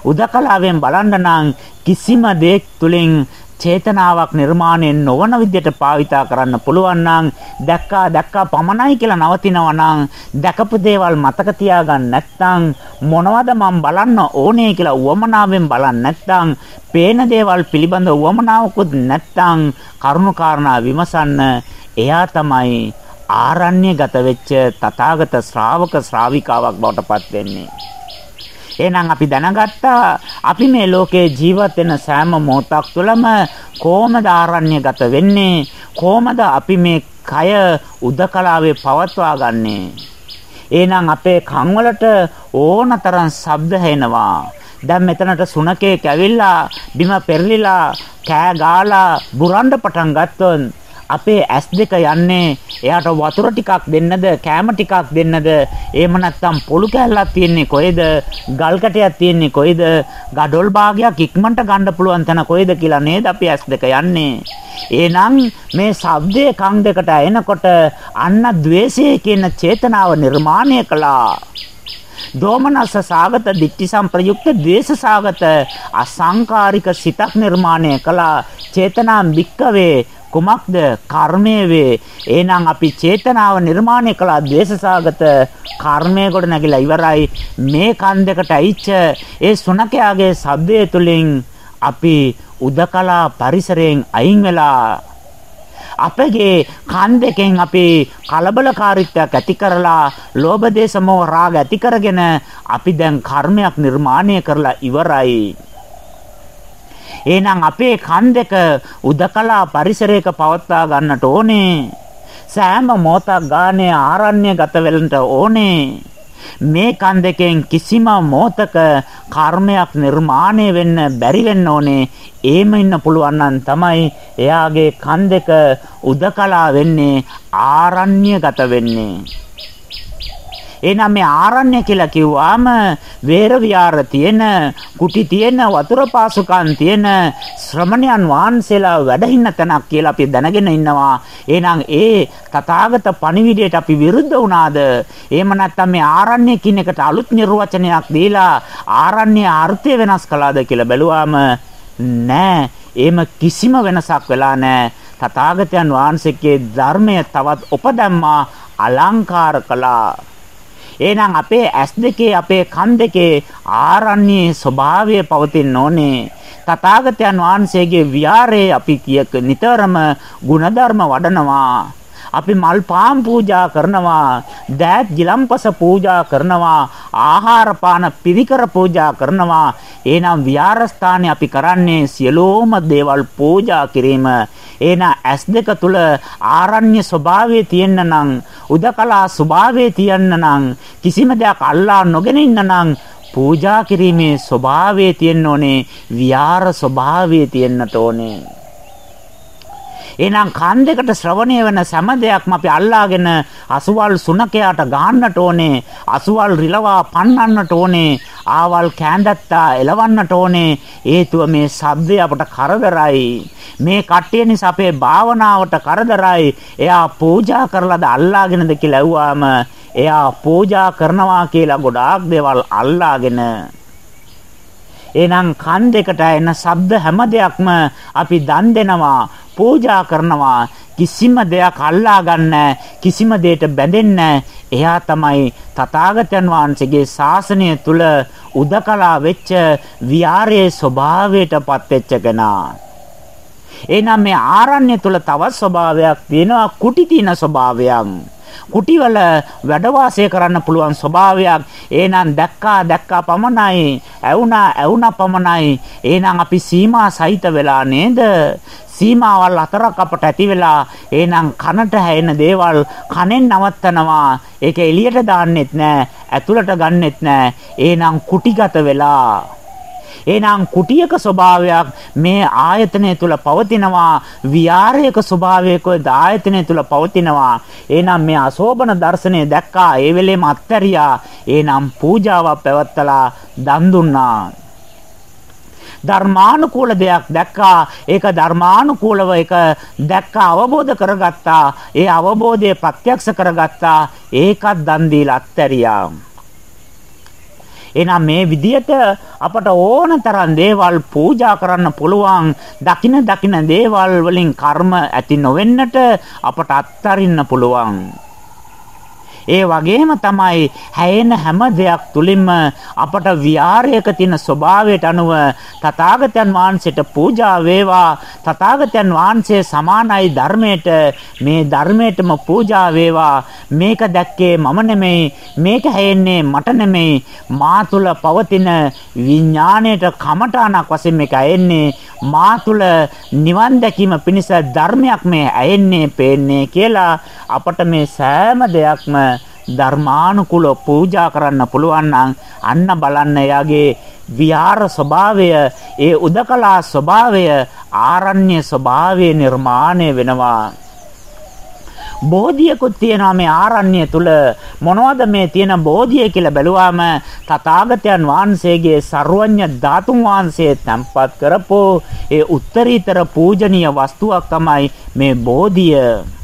උදකලාවෙන් බලන්න නම් කිසිම දෙයක් තුලින් චේතනාවක් නිර්මාණය නොවන විදිහට භාවිතා කරන්න පුළුවන් නම් දැක්කා දැක්කා පමණයි කියලා නවතිනවා නම් දැකපු දේවල් මතක තියාගන්න නැත්නම් මොනවද මම බලන්න ඕනේ කියලා උවමනාවෙන් බලන්න නැත්නම් පේන දේවල් පිළිබඳ උවමනාවකුත් නැත්නම් කරුණාකාරණා විමසන්න එයා තමයි ආරණ්‍යගත වෙච්ච තථාගත ශ්‍රාවක ශ්‍රාවිකාවක් බවට පත් වෙන්නේ. එහෙනම් අපි දැනගත්තා අපි මේ ලෝකේ ජීවත් වෙන සෑම මොහොතක් තුළම කොහොමද ආරණ්‍යගත වෙන්නේ? කොහොමද අපි මේ කය උදකලාවේ පවත්වා ගන්නේ? එහෙනම් අපේ කන් වලට ඕනතරම් ශබ්ද හෙනවා දැන් මෙතනට සුනකේ කැවිලා බිම පෙරලිලා කෑ ගාලා බුරන්න පටන් ගත්තොත් අපේ ඇස් දෙක යන්නේ එයාට වතුර ටිකක් දෙන්නද කෑම ටිකක් දෙන්නද? එහෙම නැත්නම් පොළු කැල්ලක් තියෙන්නේ කොහෙද? ගල් කැටයක් තියෙන්නේ කොහෙද? ගඩොල් භාගයක් ඉක්මනට ගන්න පුළුවන් තැන කොහෙද කියලා නේද අපි ඇස් දෙක යන්නේ. එහෙනම් මේ ශබ්දයේ කන් දෙකට එනකොට අන්න द्वේෂය කියන චේතනාව නිර්මාණය කළා. දෝමනස සාගත දික්ටි සම්ප්‍රයුක්ත ද්වේෂ සාගත අසංකාරික සිතක් නිර්මාණය කළා. චේතනා බික්කවේ කුමක්ද කර්මය වේ? එහෙනම් අපි චේතනාව නිර්මාණය කළ ද්වේෂසාගත කර්මය කොට නැගිලා ඉවරයි. මේ කන් දෙකට ඇයිච්ච ඒ සුනකයාගේ ශබ්දය තුලින් අපි උදකලා පරිසරයෙන් අයින් වෙලා අපගේ කන් දෙකෙන් අපි කලබලකාරීත්වයක් ඇති කරලා ලෝභ දේශ මොහ රාග ඇති කරගෙන අපි දැන් කර්මයක් නිර්මාණය කරලා ඉවරයි. එහෙනම් අපේ කන් දෙක උදකලා පරිසරයක පවත්වා ගන්නට ඕනේ. සෑම මොහොතක් ගානේ ආරණ්‍ය ගත වෙලන්ට ඕනේ. මේ කන් දෙකෙන් කිසිම මොහතක කර්මයක් නිර්මාණය වෙන්න බැරි වෙන්න ඕනේ. එහෙම ඉන්න පුළුවන් නම් තමයි එයාගේ කන් දෙක උදකලා වෙන්නේ ආරණ්‍යගත වෙන්නේ. එහෙනම් මේ ආරණ්‍ය කියලා කිව්වාම වේර විහාර තියෙන, කුටි තියෙන, වතුර පාසුකම් තියෙන ශ්‍රමණයන් වහන්සේලා වැඩ ඉන්න තැනක් කියලා අපි දැනගෙන ඉන්නවා. එහෙනම් ඒ තථාගත පණිවිඩයට අපි විරුද්ධ වුණාද? එහෙම නැත්නම් මේ ආරණ්‍ය කියන එකට අලුත් නිර්වචනයක් දීලා ආරණ්‍ය අර්ථය වෙනස් කළාද කියලා බැලුවාම නෑ. එහෙම කිසිම වෙනසක් වෙලා නෑ. තථාගතයන් වහන්සේගේ ධර්මය තවත් උපදම්මා අලංකාර කළා එහෙනම් අපේ ඇස් දෙකේ අපේ කන් දෙකේ ආරණ්‍යයේ ස්වභාවය පවතින්න ඕනේ. තථාගතයන් වහන්සේගේ විහාරයේ අපි කියක නිතරම ಗುಣධර්ම වඩනවා. අපි මල් පාන් පූජා කරනවා දෑත් ගිලම්පස පූජා කරනවා ආහාර පාන පිරිකර පූජා කරනවා. එහෙනම් විහාරස්ථානයේ අපි කරන්නේ සියලෝම දේවල් පූජා කිරීම. එහෙනම් ඇස් දෙක තුල ආරණ්‍ය ස්වභාවය තියෙන්න නම් උදකලා ස්වභාවය තියෙන්න නම් කිසිම දෙයක් අල්ලා නොගෙන ඉන්න නම් පූජා කිරීමේ ස්වභාවය තියෙන්න ඕනේ විහාර ස්වභාවය තියෙන්නට ඕනේ. එහෙනම් කන් දෙකට ශ්‍රවණය වෙන සෑම දෙයක්ම අපි අල්ලාගෙන අසුවල් සුනකයාට ගහන්නට ඕනේ. අසුවල් රිලවා පන්නන්නට ඕනේ. ආවල් කෑඳත්තා එලවන්නට ඕනේ. හේතුව මේ ශබ්දය අපට කරදරයි. මේ කට්ටිය නිසා අපේ භාවනාවට කරදරයි. එයා පූජා කරලාද අල්ලාගෙනද කියලා ඇහුවාම එයා පූජා කරනවා කියලා ගොඩාක් දේවල් අල්ලාගෙන එහෙනම් කන් දෙකට එන ශබ්ද හැම දෙයක්ම අපි දන් දෙනවා පූජා කරනවා. කිසිම දෙයක් අල්ලා ගන්න කිසිම දෙයකට බැඳෙන්න එයා තමයි තථාගතයන් වහන්සේගේ ශාසනය තුල උදකලා වෙච්ච විහාරයේ ස්වභාවයටපත් වෙච්ච කෙනා. එහෙනම් මේ ආරණ්‍ය තුල තවත් ස්වභාවයක් තියෙනවා. කුටි තියෙන ස්වභාවයක්. කුටිවල වැඩ කරන්න පුළුවන් ස්වභාවයක්. එහෙනම් දැක්කා දැක්කා පමණයි. ඇවුනා ඇවුනා පමණයි. එහෙනම් අපි සීමා සහිත වෙලා නේද? සීමාවල් හතරක් අපට ඇති වෙලා එහෙනම් කනට හැෙන දේවල් කනෙන් නවත්තනවා. ඒක එළියට දාන්නෙත් නෑ ඇතුළට ගන්නෙත් නෑ. එහෙනම් කුටිගත වෙලා. එහෙනම් කුටියක ස්වභාවයක් මේ ආයතනය තුල පවතිනවා. විහාරයක ස්වභාවයක ආයතනය තුල පවතිනවා. එහෙනම් මේ අශෝබන දර්ශනය දැක්කා. ඒ වෙලේම අත්හැරියා එහෙනම් පූජාවක් පැවත්තලා දන් දුන්නා. ධර්මානුකූල දෙයක් දැක්කා ඒක ධර්මානුකූලව ඒක දැක්කා අවබෝධ කරගත්තා ඒ අවබෝධය ප්‍රත්‍යක්ෂ කරගත්තා ඒකත් දන් දීලා අත්හැරියා එහෙනම් මේ විදියට අපට ඕන තරම් දේවල් පූජා කරන්න පුළුවන්. දකින දකින දේවල් වලින් කර්ම ඇති නොවෙන්නට අපට අත්හරින්න පුළුවන්. ඒ වගේම තමයි හැයෙන හැම දෙයක් තුලින්ම අපට විහාරයක තියෙන ස්වභාවයට අනුව තථාගතයන් වහන්සේට පූජා වේවා. තථාගතයන් වහන්සේ සමානයි ධර්මයට මේ ධර්මයටම පූජා වේවා. මේක දැක්කේ මම නෙමෙයි මේක හැයෙන්නේ මට නෙමෙයි. මා තුල පවතින විඥාණයට කමඨාණක් වශයෙන් මේක ඇයෙන්නේ. මා තුල නිවන් දැකීම පිණිස ධර්මයක් මේ ඇයෙන්නේ පේන්නේ කියලා අපට මේ සෑම දෙයක්ම ධර්මානුකූලව පූජා කරන්න පුළුවන් අන්න බලන්න එයාගේ විහාර ස්වභාවය ඒ උදකලා ස්වභාවය ආරණ්‍ය ස්වභාවය නිර්මාණය වෙනවා. බෝධියකුත් තියෙනවා මේ ආරණ්‍ය තුල. මොනවද මේ තියෙන බෝධිය කියලා බැලුවාම තථාගතයන් වහන්සේගේ ਸਰවඥ ධාතුන් වහන්සේ තැන්පත් කරපෝ ඒ උත්තරීතර පූජනීය වස්තුවක් තමයි මේ බෝධිය.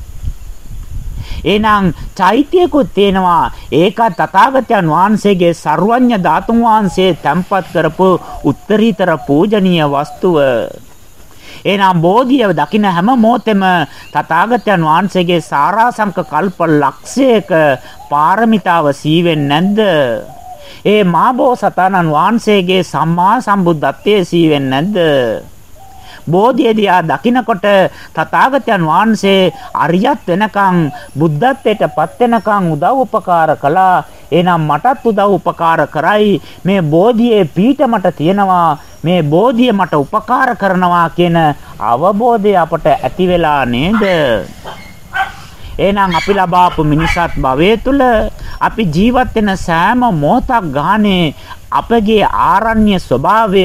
එහෙනම් චෛත්‍යකුත් තියෙනවා. ඒක තථාගතයන් වහන්සේගේ ਸਰවඥ ධාතුන් වහන්සේ තැන්පත් කරපු උත්තරීතර පූජනීය වස්තුව. එහෙනම් බෝධිය දකින හැම මොහොතෙම තථාගතයන් වහන්සේගේ සාරාංශක කල්ප ලක්ෂයක පාරමිතාව සීවෙන්නේ නැද්ද? ඒ මාබෝසතාණන් වහන්සේගේ සම්මා සම්බුද්ධත්වයේ සීවෙන්නේ නැද්ද? බෝධිය දිහා දකිනකොට තථාගතයන් වහන්සේ අරියත් වෙනකන් බුද්ධත්වයටපත් වෙනකන් උදව් උපකාර කළා. එහෙනම් මටත් උදව් උපකාර කරයි. මේ බෝධියේ පීඨ මට තියෙනවා. මේ බෝධිය මට උපකාර කරනවා කියන අවබෝධය අපට ඇති වෙලා නේද? එහෙනම් අපි ලබාපු මිනිසත් භවයේ තුල අපි ජීවත් වෙන සෑම මොහොතක් ගානේ අපගේ ආරණ්‍ය ස්වභාවය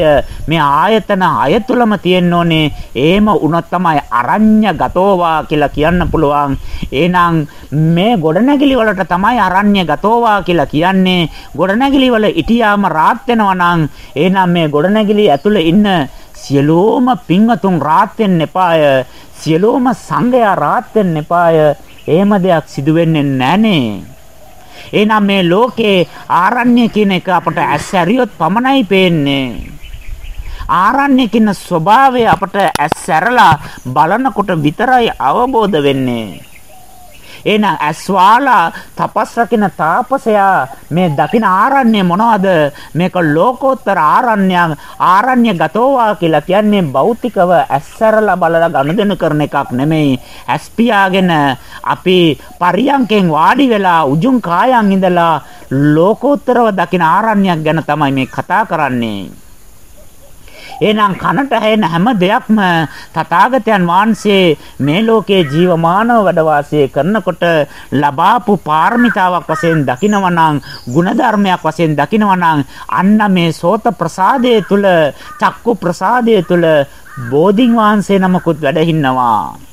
මේ ආයතන අයතුලම තියෙන්න ඕනේ. එහෙම වුණොත් තමයි අරඤ්‍ය ගතෝවා කියලා කියන්න පුළුවන්. එහෙනම් මේ ගොඩනැගිලි වලට තමයි අරඤ්‍ය ගතෝවා කියලා කියන්නේ. ගොඩනැගිලි වල ඉටියාම රාත් වෙනවා නම් එහෙනම් මේ ගොඩනැගිලි ඇතුළේ ඉන්න සියලුම පින්වතුන් රාත් වෙන්න එපාය. සියලුම සංඝයා රාත් වෙන්න එපාය. එහෙම දෙයක් සිදු වෙන්නේ නැහනේ. එහෙනම් මේ ලෝකේ ආරණ්‍ය කියන එක අපට ඇස් ඇරියොත් පමණයි පේන්නේ. ආරණ්‍ය කියන ස්වභාවය අපට ඇස් ඇරලා බලනකොට විතරයි අවබෝධ වෙන්නේ. එහෙනම් ඇස්වාලා තපස් රකින්න තාපසයා මේ දකින ආරණ්‍ය මොනවද? මේක ලෝකෝත්තර ආරණ්‍යයක්. ආරණ්‍ය ගතෝවා කියලා කියන්නේ භෞතිකව ඇස්සරලා බලලා ගනුදෙනු කරන එකක් නෙමෙයි. ඇස් පියාගෙන අපි පරියන්කෙන් වාඩි වෙලා උජුං කායන් ඉඳලා ලෝකෝත්තරව දකින ආරණ්‍යයක් ගැන තමයි මේ කතා කරන්නේ. එහෙනම් කනට ඇහෙන හැම දෙයක්ම තථාගතයන් වහන්සේ මේ ලෝකේ ජීවමානව වැඩ කරනකොට ලබාපු පාරමිතාවක් වශයෙන් දකිනවා නම් ಗುಣධර්මයක් වශයෙන් දකිනවා නම් අන්න මේ සෝත ප්‍රසාදයේ තුල චක්කු ප්‍රසාදයේ තුල බෝධින් වහන්සේ නමකුත් වැඩ ඉන්නවා.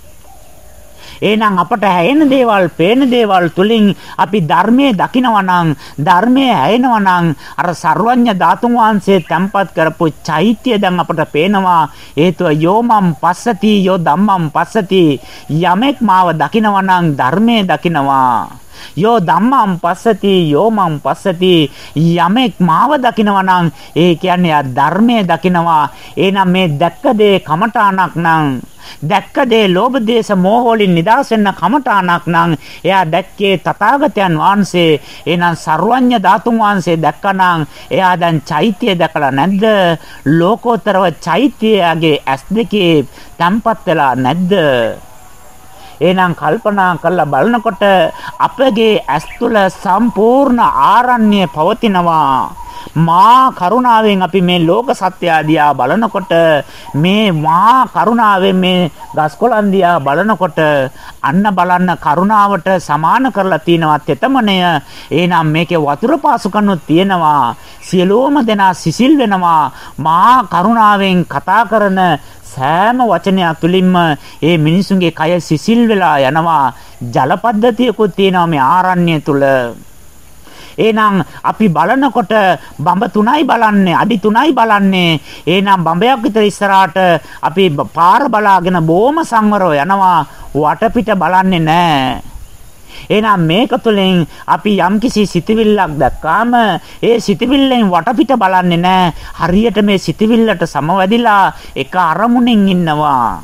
එහෙනම් අපට ඇහෙන දේවල්, පේන දේවල් තුලින් අපි ධර්මයේ දකිනවා නම්, ධර්මයේ ඇහෙනවා නම් අර සර්වඥ ධාතුන් වහන්සේ තැම්පත් කරපු චෛත්‍ය දැන් අපට පේනවා. හේතුව යෝමම් පස්සති යෝ ධම්මම් පස්සති යමෙක් මාව දකිනවා නම් ධර්මයේ දකිනවා. යෝ ධම්මං පස්සති යෝ මං පස්සති. යමෙක් මාව දකිනවා නම් ඒ කියන්නේ ධර්මයේ දකිනවා. එහෙනම් මේ දැක්ක දේ කමඨාණක් නම් දැක්ක දේ ලෝභ දේශ මොහ වලින් නිදහස් වෙන්න කමඨාණක් නම් එයා දැක්කේ තථාගතයන් වහන්සේ. එහෙනම් සර්වඥ ධාතුන් වහන්සේ දැක්කනම් එයා දැන් චෛත්‍යය දැකලා නැද්ද? ලෝකෝත්තරව චෛත්‍යයගේ ඇස් දෙකේ තැම්පත් වෙලා නැද්ද? එහෙනම් කල්පනා කරලා බලනකොට අපගේ ඇස් තුළ සම්පූර්ණ ආරණ්‍ය පවතිනවා. මා කරුණාවෙන් අපි මේ ලෝක සත්‍ය දිහා බලනකොට මේ මා කරුණාවෙන් මේ ගස්කොලන් දිහා බලනකොට අන්න බලන්න කරුණාවට සමාන කරලා තිනවා තෙතමනය එහෙනම් මේකේ වතුර පාසුකනුත් තියෙනවා. සියලුම දෙනා සිසිල් වෙනවා. මා කරුණාවෙන් කතා කරන සෑම වචනයක් තුළින්ම ඒ මිනිසුන්ගේ කය සිසිල් වෙලා යනවා ජල පද්ධතියකුත් තියෙනවා මේ ආරණ්‍ය තුල එහෙනම් අපි බලනකොට බඹ තුනයි බලන්නේ අඩි තුනයි බලන්නේ. එහෙනම් බඹයක් විතර ඉස්සරහට අපි පාර බලාගෙන බොහොම සංවරව යනවා. වටපිට බලන්නේ නැහැ. එහෙනම් මේක තුළින් අපි යම්කිසි සිතවිල්ලක් දැක්කාම ඒ සිතවිල්ලෙන් වටපිට බලන්නේ නැහැ. හරියට මේ සිතවිල්ලට සමවැදිලා එක අරමුණින් ඉන්නවා.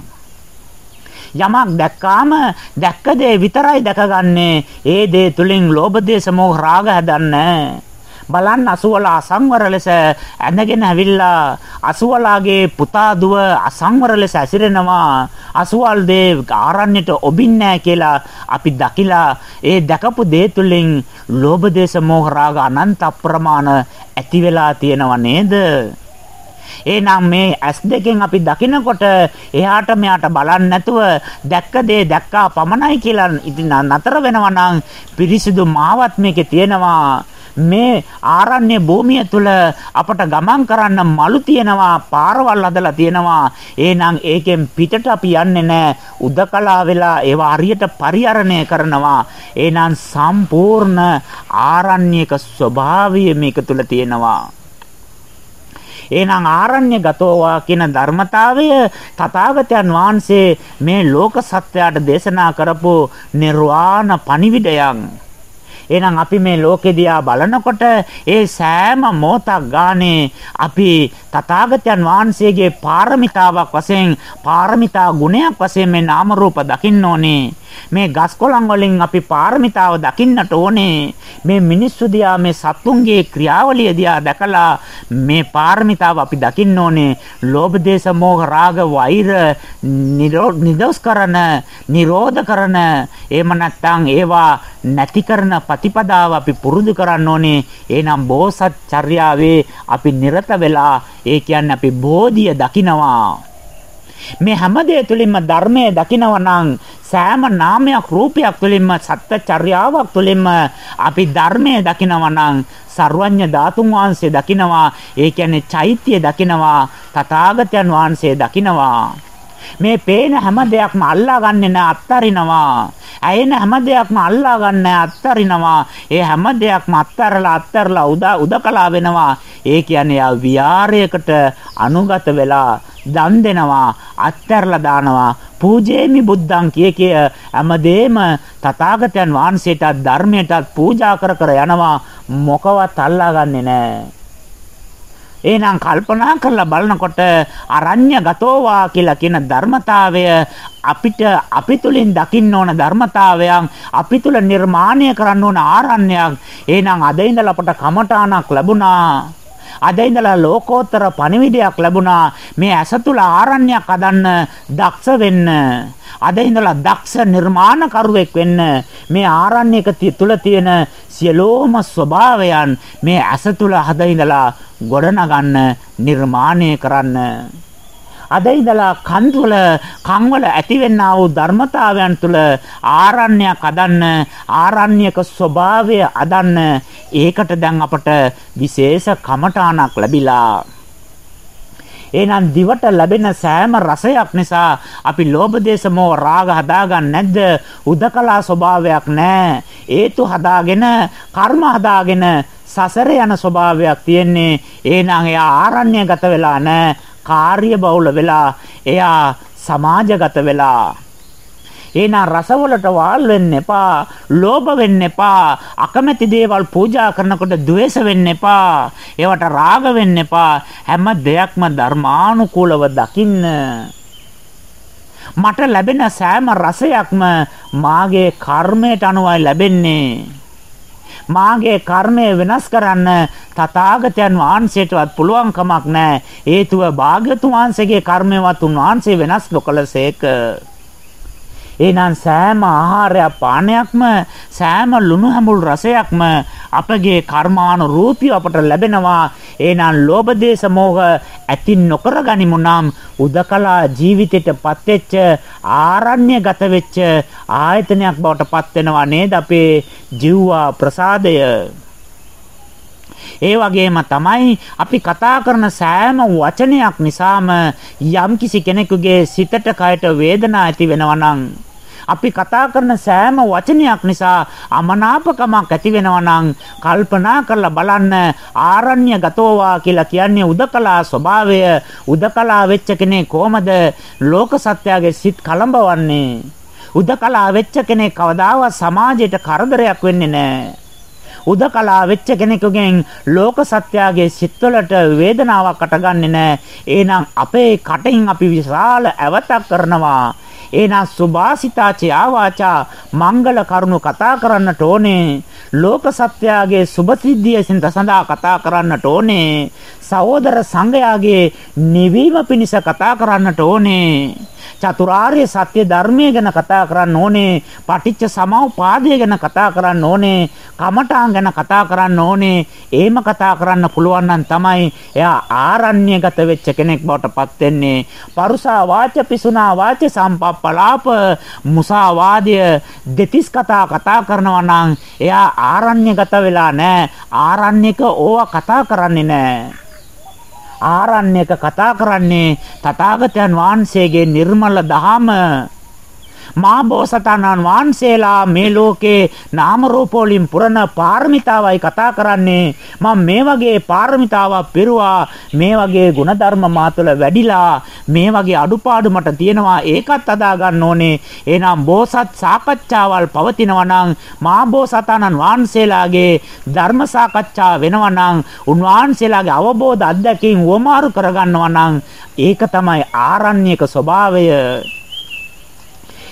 යමක් දැක්කාම දැක්ක දේ විතරයි දැකගන්නේ. ඒ දේ තුලින් ලෝභ දේශ මොහ රාග හදන්නේ. බලන්න අසුවල අසංවර ලෙස ඇඳගෙන ඇවිල්ලා අසුවලාගේ පුතා දුව අසංවර ලෙස ඇසිරෙනවා. අසුවල් දේ ආරණ්‍යට ඔබින්නේ කියලා අපි දකිලා ඒ දැකපු දේ තුලින් ලෝභ දේශ මොහ රාග අනන්ත අප්‍රමාණ ඇති වෙලා තියෙනව නේද? එහෙනම් මේ ඇස් දෙකෙන් අපි දකිනකොට එහාට මෙහාට බලන්නේ නැතුව දැක්ක දේ දැක්කා පමණයි කියලා ඉතින් නතර වෙනවා නම් පිරිසිදු මාවත් මේකේ තියෙනවා. මේ ආරණ්‍ය භූමිය තුල අපට ගමන් කරන්න මලු තියෙනවා පාරවල් හදලා තියෙනවා. එහෙනම් ඒකෙන් පිටට අපි යන්නේ නැහැ උදකලා වෙලා ඒවා හරියට පරිහරණය කරනවා. එහෙනම් සම්පූර්ණ ආරණ්‍යක ස්වභාවය මේක තුල තියෙනවා. එහෙනම් ආරණ්‍ය ගතෝවා කියන ධර්මතාවය තථාගතයන් වහන්සේ මේ ලෝක සත්‍යයට දේශනා කරපු නිර්වාණ පණිවිඩයන්. එහෙනම් අපි මේ ලෝකෙ දිහා බලනකොට ඒ සෑම මොහොතක් ගානේ අපි තථාගතයන් වහන්සේගේ පාරමිතාවක් වශයෙන් පාරමිතා ගුණයක් වශයෙන් මේ නාම රූප දකින්න ඕනේ. මේ ගස් කොළන් වලින් අපි පාරමිතාව දකින්නට ඕනේ. මේ මිනිස්සු දිහා මේ සත්තුන්ගේ ක්‍රියාවලිය දිහා දැකලා මේ පාරමිතාව අපි දකින්න ඕනේ. ලෝභ දේශ මොහ රාග වෛර නිරෝධ කරන, නිරෝධ කරන, එහෙම නැත්නම් ඒවා නැති කරන ප්‍රතිපදාව අපි පුරුදු කරන්න ඕනේ. එහෙනම් බෝසත් චර්යාවේ අපි නිරත වෙලා ඒ කියන්නේ අපි බෝධිය දකිනවා. මේ හැම දෙය තුළින්ම ධර්මයේ දකිනවා නම් සෑම නාමයක් රූපයක් තුළින්ම සත්‍යචර්යාවක් තුළින්ම අපි ධර්මයේ දකිනවා නම් සර්වඥ ධාතුන් වහන්සේ දකිනවා. ඒ කියන්නේ චෛත්‍ය දකිනවා. තථාගතයන් වහන්සේ දකිනවා. මේ පේන හැම දෙයක්ම අල්ලා ගන්නෙ නෑ අත්තරිනවා. ඇයෙන හැම දෙයක්ම අල්ලා ගන්න අත්තරිනවා. ඒ හැම දෙයක්ම අත්තරලා අත්තරලා උදා උදකලා වෙනවා. ඒ කියන්නේ යා විහාරයකට අනුගත වෙලා දන් දෙනවා අත්තරලා දානවා පූජේමි බුද්ධං කිය කිය හැමදේම තථාගතයන් වහන්සේටත් ධර්මයටත් පූජා කර කර යනවා මොකවත් අල්ලාගන්නේ නැහැ එහෙනම් කල්පනා කරලා බලනකොට අරඤ්‍ය ගතෝවා කියලා කියන ධර්මතාවය අපිට අපි තුලින් දකින්න ඕන ධර්මතාවයන් අපි තුල නිර්මාණය කරන්න ඕන ආරණ්‍යයක්. එහෙනම් අද ඉඳලා අපට කමඨාණක් ලැබුණා. අද ඉඳලා ලෝකෝත්තර පණිවිඩයක් ලැබුණා. මේ ඇස තුල ආරණ්‍යයක් හදන්න දක්ෂ වෙන්න. අද ඉඳලා දක්ෂ නිර්මාණකරුවෙක් වෙන්න. මේ ආරණ්‍යක තුල තියෙන සියලෝම ස්වභාවයන් මේ ඇස තුල හද ඉඳලා ගොඩනගන්න නිර්මාණය කරන්න. අද ඉඳලා කන් තුල කන් වල ඇතිවෙනා වූ ධර්මතාවයන් තුල ආරණ්‍යයක් අදන්න ආරණ්‍යක ස්වභාවය අදන්න. ඒකට දැන් අපට විශේෂ කමඨාණක් ලැබිලා එහෙනම් දිවට ලැබෙන සෑම රසයක් නිසා අපි ලෝභ දේශ මොහ රාග හදාගන්න නැද්ද? උදකලා ස්වභාවයක් නැහැ. හේතු හදාගෙන කර්ම හදාගෙන සසර යන ස්වභාවයක් තියෙන්නේ. එහෙනම් එයා ආරණ්‍යගත වෙලා නැහැ. කාර්ය බහුල වෙලා එයා සමාජගත වෙලා එහෙනම් රසවලට වාල් වෙන්න එපා, ලෝභ වෙන්න එපා, අකමැති දේවල් පූජා කරනකොට ද්වේෂ වෙන්න එපා, ඒවට රාග වෙන්න එපා. හැම දෙයක්ම ධර්මානුකූලව දකින්න. මට ලැබෙන සෑම රසයක්ම මාගේ කර්මයට අනුවයි ලැබෙන්නේ. මාගේ කර්මය වෙනස් කරන්න තථාගතයන් වහන්සේටවත් පුළුවන් කමක් නැහැ. හේතුව භාග්‍යතුන් වහන්සේගේ කර්මයවත් උන්වහන්සේ වෙනස් නොකළසේක. එහෙනම් සෑම ආහාරයක් පානයක්ම සෑම ලුණු හැඹුල් රසයක්ම අපගේ කර්මානුරූපී අපට ලැබෙනවා. එහෙනම් ලෝභ දේශ මොහ ඇති නොකර ගනිමු නම් උදකලා ජීවිතයටපත් වෙච්ච ආරණ්‍යගත වෙච්ච ආයතනයක් බවට පත් වෙනවා නේද අපේ ජීවා ප්‍රසාදය ඒ වගේම තමයි අපි කතා කරන සෑම වචනයක් නිසාම යම්කිසි කෙනෙකුගේ සිතට කයට වේදනා ඇති වෙනවා නම් අපි කතා කරන සෑම වචනයක් නිසා අමනාපකමක් ඇති වෙනවා නම් කල්පනා කරලා බලන්න ආරණ්‍ය ගතෝවා කියලා කියන්නේ උදකලා ස්වභාවය උදකලා වෙච්ච කෙනෙක් කොහමද ලෝක සත්‍යයේ සිත් කලඹවන්නේ? උදකලා වෙච්ච කෙනෙක් කවදාවත් සමාජයට කරදරයක් වෙන්නේ නැහැ. උදකලා වෙච්ච කෙනෙකුගෙන් ලෝක සත්‍යයේ සිත්වලට වේදනාවක් අටගන්නේ නැහැ. එහෙනම් අපේ කටින් අපි විශාල ඇවතක් කරනවා. එහෙනම් සුභාසිතාචේ ආවාචා මංගල කරුණු කතා කරන්නට ඕනේ. ලෝක සත්‍යයේ සුභ සිද්ධිය සඳහා කතා කරන්නට ඕනේ. සහෝදර සංඝයාගේ නිවීම පිණිස කතා කරන්නට ඕනේ. චතුරාර්ය සත්‍ය ධර්මය ගැන කතා කරන්න ඕනේ. පටිච්ච සමුප්පාදය ගැන කතා කරන්න ඕනේ. කමඨාන් ගැන කතා කරන්න ඕනේ. එහෙම කතා කරන්න පුළුවන් නම් තමයි එයා ආරණ්‍යගත වෙච්ච කෙනෙක් බවට පත් වෙන්නේ. පරුසා වාච පිසුනා වාච සම්පප්පලාප මුසාවාදය දෙතිස් කතා කතා කරනවා නම් එයා ආරණ්‍යගත වෙලා නැහැ. ආරණ්‍යක ඕවා කතා කරන්නේ නැහැ. ආරණ්‍යක කතා කරන්නේ තථාගතයන් වහන්සේගේ නිර්මල දහම. මා බෝසතාණන් වහන්සේලා මේ ලෝකේ නාම රූප වලින් පුරන පාරමිතාවයි කතා කරන්නේ. මම මේ වගේ පාරමිතාවක් පෙරුවා මේ වගේ ಗುಣධර්ම මා තුළ වැඩිලා මේ වගේ අඩුපාඩු මට තියෙනවා ඒකත් අදා ගන්න ඕනේ. එහෙනම් බෝසත් සාකච්ඡාවල් පවතිනවා නම් මා බෝසතාණන් වහන්සේලාගේ ධර්ම සාකච්ඡා වෙනවා නම් උන්වහන්සේලාගේ අවබෝධ අත්දැකීම් වමාරු කරගන්නවා නම් ඒක තමයි ආරණ්‍යක ස්වභාවය.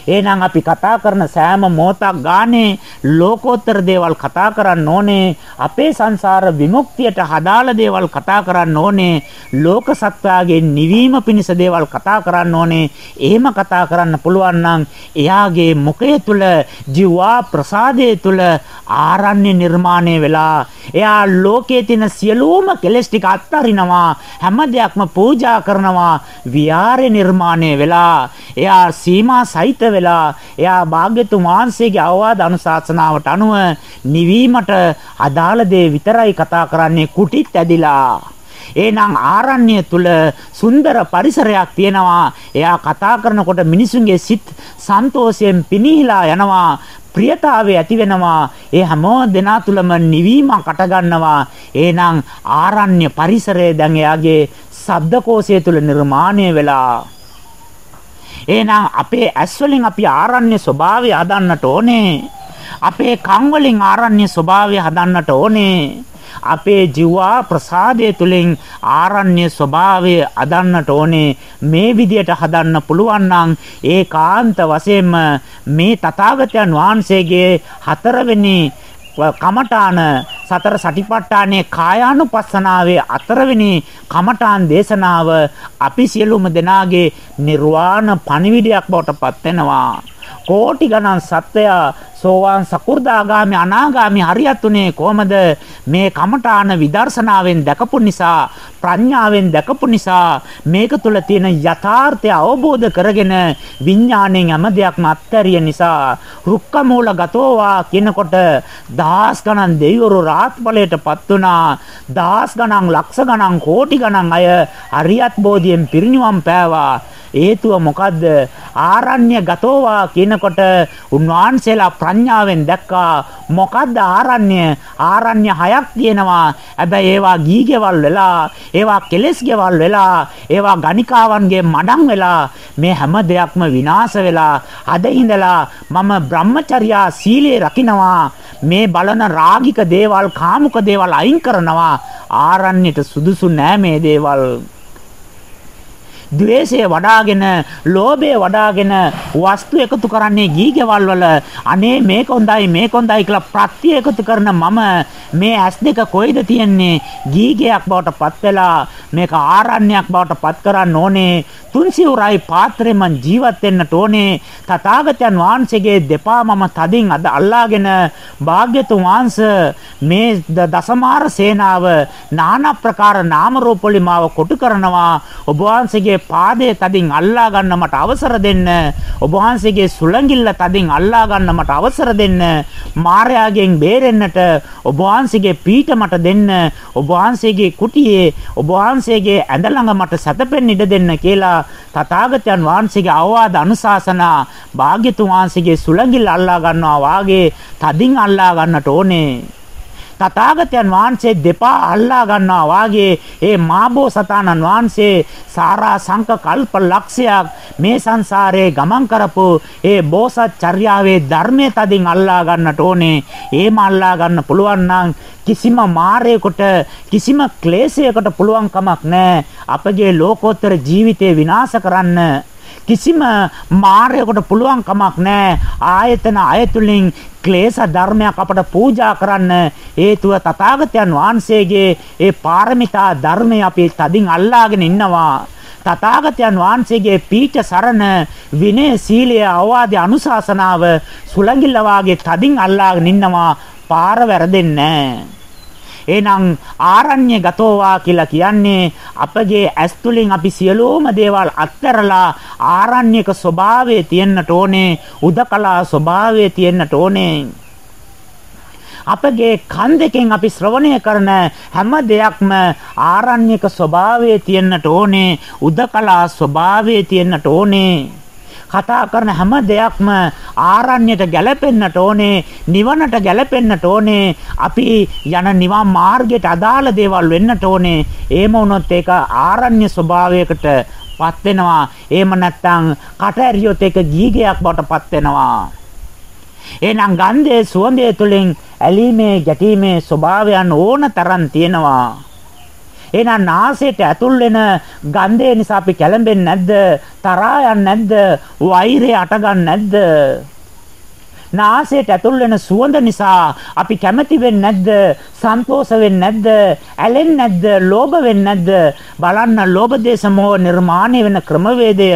එහෙනම් අපි කතා කරන සෑම මොහොතක් ගානේ ලෝකෝත්තර දේවල් කතා කරන්න ඕනේ. අපේ සංසාර විමුක්තියට හදාළ දේවල් කතා කරන්න ඕනේ. ලෝක සත්‍යයේ නිවීම පිණිස දේවල් කතා කරන්න ඕනේ. එහෙම කතා කරන්න පුළුවන් නම් එයාගේ මුඛය තුල ජීවා ප්‍රසාදයේ තුල ආරණ්‍ය නිර්මාණය වෙලා එයා ලෝකයේ තියෙන සියලුම කෙලෙස් ටික අත්හරිනවා. හැම දෙයක්ම පූජා කරනවා. විහාරය නිර්මාණය වෙලා එයා සීමා සහිත වෙලා එයා භාග්‍යතුන් වහන්සේගේ අවවාද අනුශාසනාවට අනුව නිවීමට අදාළ දේ විතරයි කතා කරන්නේ කුටිත් ඇදිලා එහෙනම් ආරණ්‍ය තුල සුන්දර පරිසරයක් තියෙනවා. එයා කතා කරනකොට මිනිසුන්ගේ සිත් සන්තෝෂයෙන් පිනිහිලා යනවා. ප්‍රියතාවය ඇති වෙනවා. ඒ හැම දෙනා තුලම නිවීමක් අට ගන්නවා. එහෙනම් ආරණ්‍ය පරිසරය දැන් එයාගේ ශබ්දකෝෂය තුල නිර්මාණය වෙලා එහෙනම් අපේ ඇස් වලින් අපි ආරණ්‍ය ස්වභාවය හදන්නට ඕනේ. අපේ කන් වලින් ආරණ්‍ය ස්වභාවය හදන්නට ඕනේ. අපේ ජීවා ප්‍රසාදය තුලින් ආරණ්‍ය ස්වභාවය අදන්නට ඕනේ මේ විදියට හදන්න පුළුවන් නම් ඒකාන්ත වශයෙන්ම මේ තථාගතයන් වහන්සේගේ හතරවෙනි කමඨාන සතර සටිපට්ඨානයේ කායානුපස්සනාවේ අතරවෙනි කමඨාන් දේශනාව අපි සියලුම දෙනාගේ නිර්වාණ පණිවිඩයක් බවට පත් වෙනවා. කෝටි ගණන් සත්වයා සෝවාන් සකු르දාගාමි අනාගාමි හරියත් උනේ කොහමද? මේ කමඨාන විදර්ශනාවෙන් දැකපු නිසා ප්‍රඥාවෙන් දැකපු නිසා මේක තුල තියෙන යථාර්ථය අවබෝධ කරගෙන විඥාණයෙන් හැම දෙයක්ම අත්හැරිය නිසා රුක්ක මූල ගතෝවා කියනකොට දහස් ගණන් දෙවිවරු රාත්පලයටපත් වුණා. දහස් ගණන් ලක්ෂ ගණන් කෝටි ගණන් අය අරියත් බෝධියෙන් පිරිනිවන් පෑවා. හේතුව මොකද්ද? ආරණ්‍ය ගතෝවා කියනකොට උන්වහන්සේලා ප්‍රඥාවෙන් දැක්කා. මොකද්ද ආරණ්‍ය? ආරණ්‍ය හයක් තියෙනවා. හැබැයි ඒවා ගීගෙවල් වෙලා ඒවා කෙලස් ගෙවල් වෙලා ඒවා ගණිකාවන්ගේ මඩම් වෙලා මේ හැම දෙයක්ම විනාශ වෙලා අද ඉඳලා මම බ්‍රහ්මචර්යා සීලේ රකින්නවා මේ බලන රාගික දේවල් කාමුක දේවල් අයින් කරනවා. ආරණ්‍යට සුදුසු නෑ මේ දේවල්. ද්වේෂය වඩාගෙන, ලෝභය වඩාගෙන වස්තු එකතු කරන්නේ ගීගවල් වල අනේ මේක හොඳයි මේක හොඳයි කියලා ප්‍රත්‍ය එකතු කරන මම මේ ඇස් දෙක කොයිද තියන්නේ? ගීගයක් බවට පත් වෙලා මේක ආරණ්‍යයක් බවට පත් කරන්න ඕනේ. තුන්සිවුරයි පාත්‍රේ මං ජීවත් වෙන්නට ඕනේ. තථාගතයන් වහන්සේගේ දෙපා මම තදින් අද අල්ලාගෙන භාග්‍යතුන් වහන්සේ මේ දසමාර සේනාව নানা ප්‍රකාර නාම රූප වලින් මාව කොටු කරනවා. ඔබ වහන්සේගේ පාදයේ තදින් අල්ලා ගන්න මට අවසර දෙන්න. ඔබ වහන්සේගේ සුළඟිල්ල තදින් අල්ලා ගන්න මට අවසර දෙන්න. මායාගෙන් බේරෙන්නට ඔබ වහන්සේගේ පීඨ මට දෙන්න. ඔබ වහන්සේගේ කුටියේ ඔබ වහන්සේගේ ඇඳ ළඟ මට සැතපෙන්න ඉඩ දෙන්න කියලා තථාගතයන් වහන්සේගේ අවවාද අනුශාසනා භාග්‍යතුන් වහන්සේගේ සුළඟිල්ල අල්ලා ගන්නවා වාගේ තදින් අල්ලා ගන්නට ඕනේ. තථාගතයන් වහන්සේ දෙපා අල්ලා ගන්නවා වාගේ ඒ මාබෝසතාණන් වහන්සේ සාරා සංක කල්ප ලක්ෂයක් මේ සංසාරේ ගමන් කරපු ඒ බෝසත් චර්යාවේ ධර්මයේ තදින් අල්ලා ගන්නට ඕනේ. ඒම අල්ලා ගන්න පුළුවන් නම් කිසිම මායයකට කිසිම ක්ලේශයකට පුළුවන් කමක් නැහැ. අපගේ ලෝකෝත්තර ජීවිතේ විනාශ කරන්න. කිසිම මායයකට පුළුවන් කමක් නැහැ ආයතන අයතුලින් ක්ලේශ ධර්මයක් අපට පූජා කරන්න හේතුව තථාගතයන් වහන්සේගේ ඒ පාරමිතා ධර්මය අපි තදින් අල්ලාගෙන ඉන්නවා. තථාගතයන් වහන්සේගේ පීඨ සරණ විනය සීලය අවවාද අනුශාසනාව සුලංගිල්ල වාගේ තදින් අල්ලාගෙන ඉන්නවා. පාර වැරදෙන්නේ නැහැ එහෙනම් ආරණ්‍ය ගතෝවා කියලා කියන්නේ අපගේ ඇස් තුලින් අපි සියලුම දේවල් අත්හැරලා ආරණ්‍යක ස්වභාවයේ තියෙන්නට ඕනේ උදකලා ස්වභාවයේ තියෙන්නට ඕනේ. අපගේ කන් දෙකෙන් අපි ශ්‍රවණය කරන හැම දෙයක්ම ආරණ්‍යක ස්වභාවයේ තියෙන්නට ඕනේ උදකලා ස්වභාවයේ තියෙන්නට ඕනේ. කතා කරන හැම දෙයක්ම ආරණ්‍යයට ගැලපෙන්නට ඕනේ නිවනට ගැලපෙන්නට ඕනේ අපි යන නිවන් මාර්ගයට අදාළ දේවල් වෙන්නට ඕනේ. එහෙම වුණොත් ඒක ආරණ්‍ය ස්වභාවයකට පත් වෙනවා. එහෙම නැත්නම් කට ඇරියොත් ඒක ගීගයක් බවට පත් වෙනවා. එහෙනම් ගන්ධයේ සුවඳය තුළින් ඇලීමේ ගැටීමේ ස්වභාවයන් ඕන තරම් තියෙනවා. එහෙනම් නාසයට ඇතුල් වෙන ගන්ධය නිසා අපි කැළඹෙන්නේ නැද්ද? තරහා යන්නේ නැද්ද? වෛරය අටගන්නේ නැද්ද? නාසයට ඇතුල් වෙන සුවඳ නිසා අපි කැමති වෙන්නේ නැද්ද? සන්තෝෂ වෙන්නේ නැද්ද? ඇලෙන්නේ නැද්ද? ලෝභ වෙන්නේ නැද්ද? බලන්න ලෝභ දේශ මොහ නිර්මාණය වෙන ක්‍රමවේදය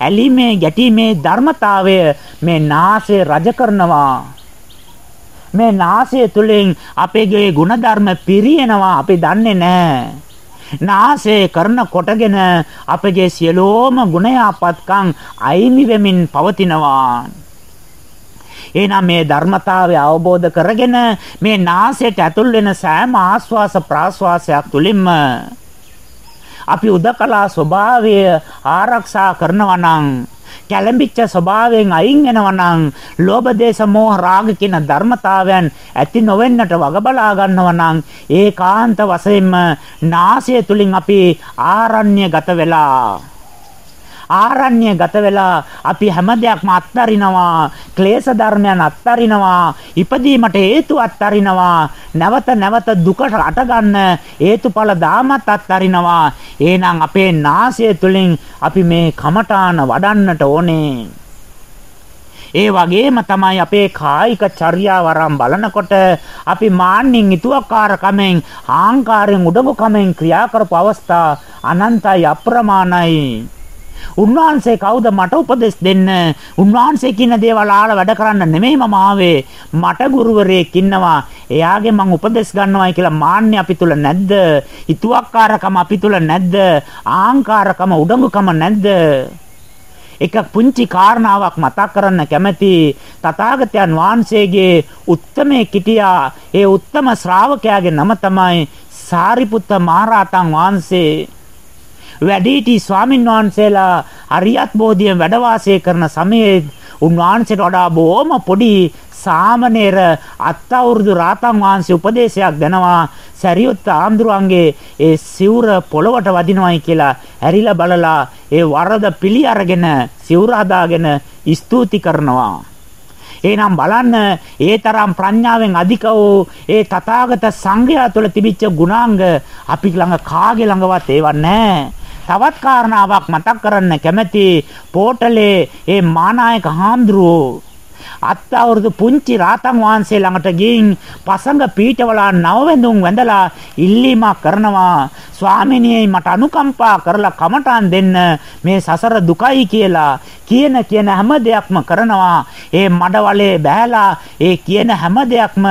ඇලීමේ ගැටීමේ ධර්මතාවය මේ නාසය රජ කරනවා. මේ නාසය තුලින් අපේ ගුණධර්ම පිරියනවා අපි දන්නේ නැහැ. නාසය කරන කොටගෙන අපගේ සියලෝම ගුණයාපත්කම් අයිමි වෙමින් පවතිනවා. එහෙනම් මේ ධර්මතාවය අවබෝධ කරගෙන මේ නාසයට ඇතුල් වෙන සෑම ආස්වාස ප්‍රාස්වාසයක් තුලින්ම අපි උදකලා ස්වභාවය ආරක්ෂා කරනවා නම් කැළඹිච්ච ස්වභාවයෙන් අයින් වෙනවා නම් ලෝභ දේශ මොහ රාග කියන ධර්මතාවයන් ඇති නොවෙන්නට වග බලා ගන්නවා නම් ඒකාන්ත වශයෙන්ම නාසය තුලින් අපි ආරණ්‍ය ගත වෙලා ආරණ්‍ය ගත වෙලා අපි හැම දෙයක්ම අත්හරිනවා ක්ලේශ ධර්මයන් අත්හරිනවා ඉපදීමට හේතු අත්හරිනවා නැවත නැවත දුකට අටගන්න හේතුඵල දාමත් අත්හරිනවා එහෙනම් අපේ නාසය තුලින් අපි මේ කමඨාන වඩන්නට ඕනේ. ඒ වගේම තමයි අපේ කායික චර්යාව ආරම් බලනකොට අපි මාන්නින් ිතුවක්කාරකමෙන් ආහංකාරයෙන් උඩඟුකමෙන් ක්‍රියා කරපු අවස්ථා අනන්තයි අප්‍රමාණයි. උන්වහන්සේ කවුද මට උපදෙස් දෙන්න? උන්වහන්සේ කියන දේවල් ආලා වැඩ කරන්න නෙමෙයි මම ආවේ. මට ගුරුවරයෙක් ඉන්නවා. එයාගේ මං උපදෙස් ගන්නවායි කියලා මාන්නේ අපි තුල නැද්ද? හිතුවක්කාරකම අපි තුල නැද්ද? ආහංකාරකම උඩඟුකම නැද්ද? එක පුංචි කාරණාවක් මතක් කරන්න කැමැති තථාගතයන් වහන්සේගේ උත්තමේ කිටියා ඒ උත්තම ශ්‍රාවකයාගේ නම තමයි සාරිපුත්ත මහරහතන් වහන්සේ වැඩිහිටි ස්වාමින් වහන්සේලා අරියත් බෝධියෙන් වැඩ වාසය කරන සමයේ උන්වහන්සේට වඩා බොහොම පොඩි සාමණේර අත්අවුරුදු රාතන් වහන්සේ උපදේශයක් දෙනවා. සරියුත් ආම්දුරුවන්ගේ ඒ සිවුර පොළවට වදිනවයි කියලා ඇරිලා බලලා ඒ වරද පිළි අරගෙන සිවුර හදාගෙන ස්තුති කරනවා. එහෙනම් බලන්න ඒ තරම් ප්‍රඥාවෙන් අධික වූ ඒ තථාගත සංඝයා තුළ තිබිච්ච ගුණාංග අපි ළඟ කාගේ ළඟවත් ඒව නැහැ. තවත් කාරණාවක් මතක් කරන්න කැමැති පෝටලේ ඒ මානායක හාමුදුරුවෝ අත් අවුරුදු පුංචි රාතන් වහන්සේ ළඟට ගින් පසඟ පීඨවලා නවවැඳුම් වැඳලා ඉල්ලීමක් කරනවා. ස්වාමිනියයි මට අනුකම්පා කරලා කමටන් දෙන්න මේ සසර දුකයි කියලා කියන කියන හැම දෙයක්ම කරනවා. ඒ මඩවලේ බෑලා ඒ කියන හැම දෙයක්ම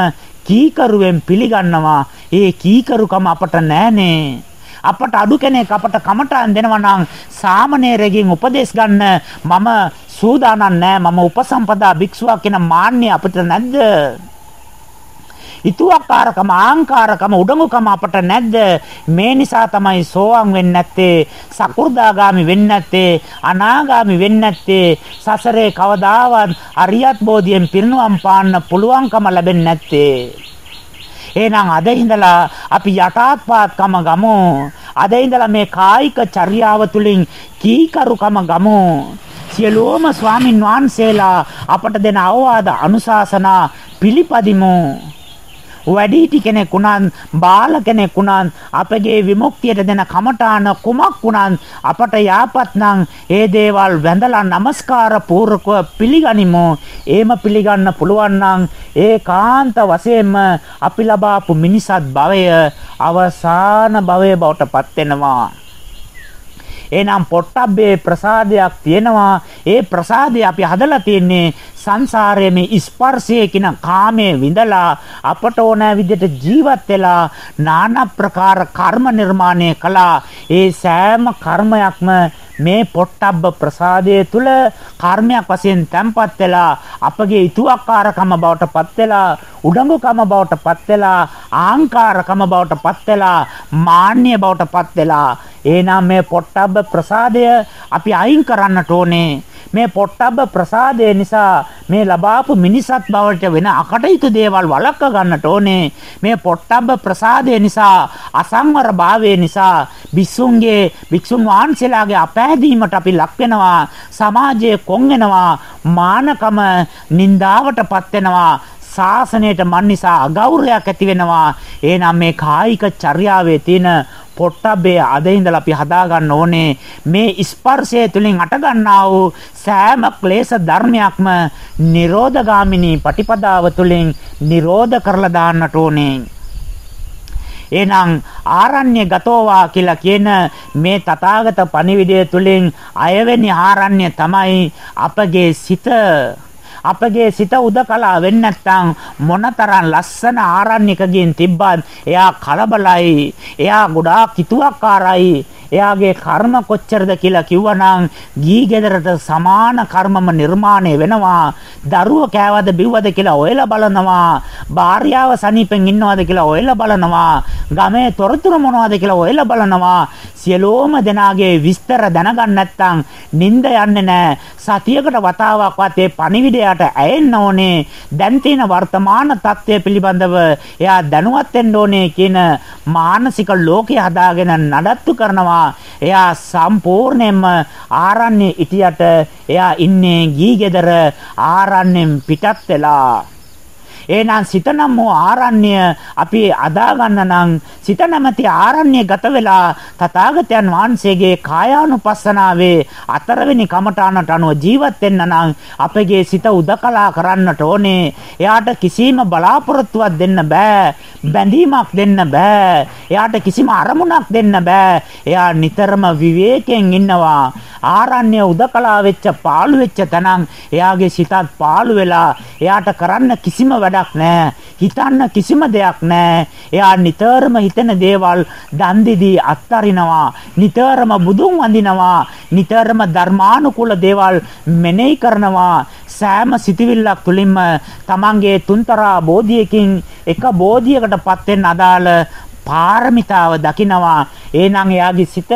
කීකරුවෙන් පිළිගන්නවා. ඒ කීකරුකම අපට නැහනේ. අපට අඩු කෙනෙක් අපට කමටහන් දෙනවා නම් සාමණේරගෙන් උපදෙස් ගන්න මම සූදානම් නෑ. මම උපසම්පදා භික්ෂුවක් කියන මාන්නය අපිට නැද්ද? ඊතුවක්කාරකම ආංකාරකම උඩඟුකම අපට නැද්ද? මේ නිසා තමයි සෝවාන් වෙන්නේ නැත්තේ සකු르දාගාමි වෙන්නේ නැත්තේ අනාගාමි වෙන්නේ නැත්තේ. සසරේ කවදාවත් අරියත් බෝධියෙන් පිරිනුවම් පාන්න පුළුවන්කම ලැබෙන්නේ නැත්තේ. එහෙනම් අද ඉඳලා අපි යටාත්පාත්කම ගමු. අද ඉඳලා මේ කායික චර්යාව තුලින් කීකරුකම ගමු. සියලුම ස්වාමින් වහන්සේලා අපට දෙන අවවාද අනුශාසනා පිළිපදිමු. වැඩිහිටි කෙනෙක් වුණත් බාල කෙනෙක් වුණත් අපගේ විමුක්තියට දෙන කමඨාන කුමක් වුණත් අපට යාපත් නම් ඒ දේවල් වැඳලා নমස්කාර පූර්වකව පිළිගනිමු. එහෙම පිළිගන්න පුළුවන් නම් ඒකාන්ත වශයෙන්ම අපි ලබාපු මිනිසත් භවය අවසාන භවය බවට පත් වෙනවා. එහෙනම් පොට්ටබ්බේ ප්‍රසාදයක් තියෙනවා. ඒ ප්‍රසාදය අපි හදලා තියෙන්නේ සංසාරයේ මේ ස්පර්ශයේ කින කාමයේ විඳලා අපට ඕන විදිහට ජීවත් වෙලා নানা ප්‍රකාර කර්ම නිර්මාණය කළා. ඒ සෑම කර්මයක්ම මේ පොට්ටබ්බ ප්‍රසාදයේ තුල කර්මයක් වශයෙන් තැම්පත් වෙලා අපගේ ඊතුවක්කාරකම බවට පත් වෙලා උඩඟුකම බවට පත් වෙලා ආංකාරකම බවට පත් වෙලා මාන්නය බවට පත් වෙලා එහෙනම් මේ පොට්ටබ්බ ප්‍රසාදය අපි අයින් කරන්නට ඕනේ මේ පොට්ටබ්බ ප්‍රසාදය නිසා මේ ලබාපු මිනිසත් බවට වෙන අකටයුතු දේවල් වළක්ව ගන්නට ඕනේ. මේ පොට්ටබ්බ ප්‍රසාදය නිසා අසංවර භාවය නිසා බිස්සුන්ගේ වික්ෂුන් වහන්සේලාගේ අපෑදීමට අපි ලක් වෙනවා. සමාජයේ කොන් වෙනවා. මානකම නින්දාවටපත් වෙනවා. ශාසනයට මන් නිසා අගෞරවයක් ඇති වෙනවා. එහෙනම් මේ කායික චර්යාවේ තියෙන පොට්ටබ්බේ අද ඉඳලා අපි හදා ගන්න ඕනේ. මේ ස්පර්ශය තුලින් අට ගන්නා වූ සෑම ක්ලේශ ධර්මයක්ම නිරෝධගාමිනී පටිපදාව තුලින් නිරෝධ කරලා දාන්නට ඕනේ. එහෙනම් ආරණ්‍ය ගතෝවා කියලා කියන මේ තථාගත පණිවිඩය තුලින් අයවෙනි ආරණ්‍ය තමයි අපගේ සිත. අපගේ සිත උදකලා වෙන්නේ නැත්නම් මොනතරම් ලස්සන ආරණ්‍යකකින් තිබ්බත් එයා කලබලයි එයා ගොඩාක් කිතුවක්කාරයි එයාගේ කර්ම කොච්චරද කියලා කිව්වනම් ගී ගෙදරට සමාන කර්මම නිර්මාණය වෙනවා. දරුව කෑවද බිව්වද කියලා ඔයලා බලනවා. භාර්යාව සනීපෙන් ඉන්නවද කියලා ඔයලා බලනවා. ගමේ තොරතුරු මොනවද කියලා ඔයලා බලනවා. සියලෝම දෙනාගේ විස්තර දැනගන්න නැත්නම් නිින්ද යන්නේ නැහැ. සතියකට වතාවක්වත් ඒ පණිවිඩයට ඇයෙන්න ඕනේ. දැන් තියෙන වර්තමාන தත්ත්වය පිළිබඳව එයා දැනුවත් වෙන්න ඕනේ කියන මානසික ලෝකය හදාගෙන නඩත්තු කරනවා එයා සම්පූර්ණයෙන්ම ආරණ්‍ය ඉතියට එයා ඉන්නේ ගී ගෙදර ආරණ්‍යෙන් පිටත් වෙලා එහෙනම් සිත නම් වූ ආරණ්‍ය අපි අදා ගන්න නම් සිත නැමැති ආරණ්‍ය ගත වෙලා තථාගතයන් වහන්සේගේ කායානුපස්සනාවේ අතරවෙනි කමඨානට අනුව ජීවත් වෙන්න නම් අපගේ සිත උදකලා කරන්නට ඕනේ. එයාට කිසිම බලාපොරොත්තුවක් දෙන්න බෑ. බැඳීමක් දෙන්න බෑ. එයාට කිසිම අරමුණක් දෙන්න බෑ. එයා නිතරම විවේකයෙන් ඉන්නවා. ආරණ්‍ය උදකලා වෙච්ච පාළු වෙච්ච තැනන් එයාගේ සිතත් පාළු වෙලා එයාට කරන්න කිසිම වැඩක් නැහැ. හිතන්න කිසිම දෙයක් නැහැ. එයා නිතරම හිතන දේවල් දන් දෙදී අත්තරිනවා. නිතරම බුදුන් වඳිනවා. නිතරම ධර්මානුකූල දේවල් මෙනෙහි කරනවා. සෑම සිටිවිල්ලක් තුලින්ම තමන්ගේ තුන්තරා බෝධියකින් එක බෝධියකටපත් වෙන්න අදාළ පාරමිතාව දකිනවා. එහෙනම් එයාගේ සිත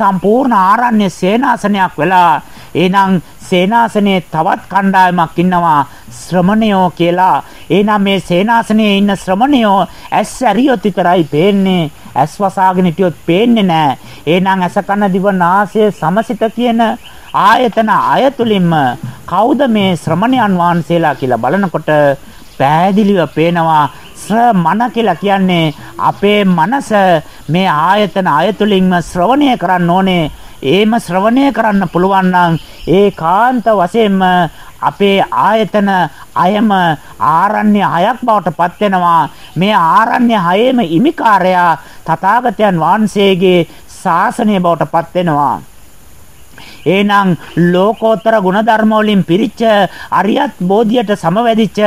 සම්පූර්ණ ආරණ්‍ය සේනාසනයක් වෙලා එහෙනම් සේනාසනයේ තවත් කණ්ඩායමක් ඉන්නවා ශ්‍රමණයෝ කියලා. එහෙනම් මේ සේනාසනයේ ඉන්න ශ්‍රමණයෝ ඇස් ඇරියොත් විතරයි පේන්නේ. ඇස් වසාගෙන හිටියොත් පේන්නේ නැහැ. එහෙනම් ඇස කන දිව නාසය සමසිත කියන ආයතන අයතුලින්ම කවුද මේ ශ්‍රමණයන් වහන්සේලා කියලා බලනකොට පෑදිලිව පේනවා ශ්‍ර මන කියලා කියන්නේ අපේ මනස මේ ආයතන අයතුලින්ම ශ්‍රවණය කරන්න ඕනේ. ඒම ශ්‍රවණය කරන්න පුළුවන් නම් ඒකාන්ත වශයෙන්ම අපේ ආයතන අයම ආරණ්‍ය හයක් බවට පත් වෙනවා මේ ආරණ්‍ය හයේම ඉමිකාරයා තථාගතයන් වහන්සේගේ ශාසනය බවට පත් වෙනවා එහෙනම් ලෝකෝත්තර ගුණධර්ම වලින් පිරිච්ච අරියත් බෝධියට සමවැදිච්ච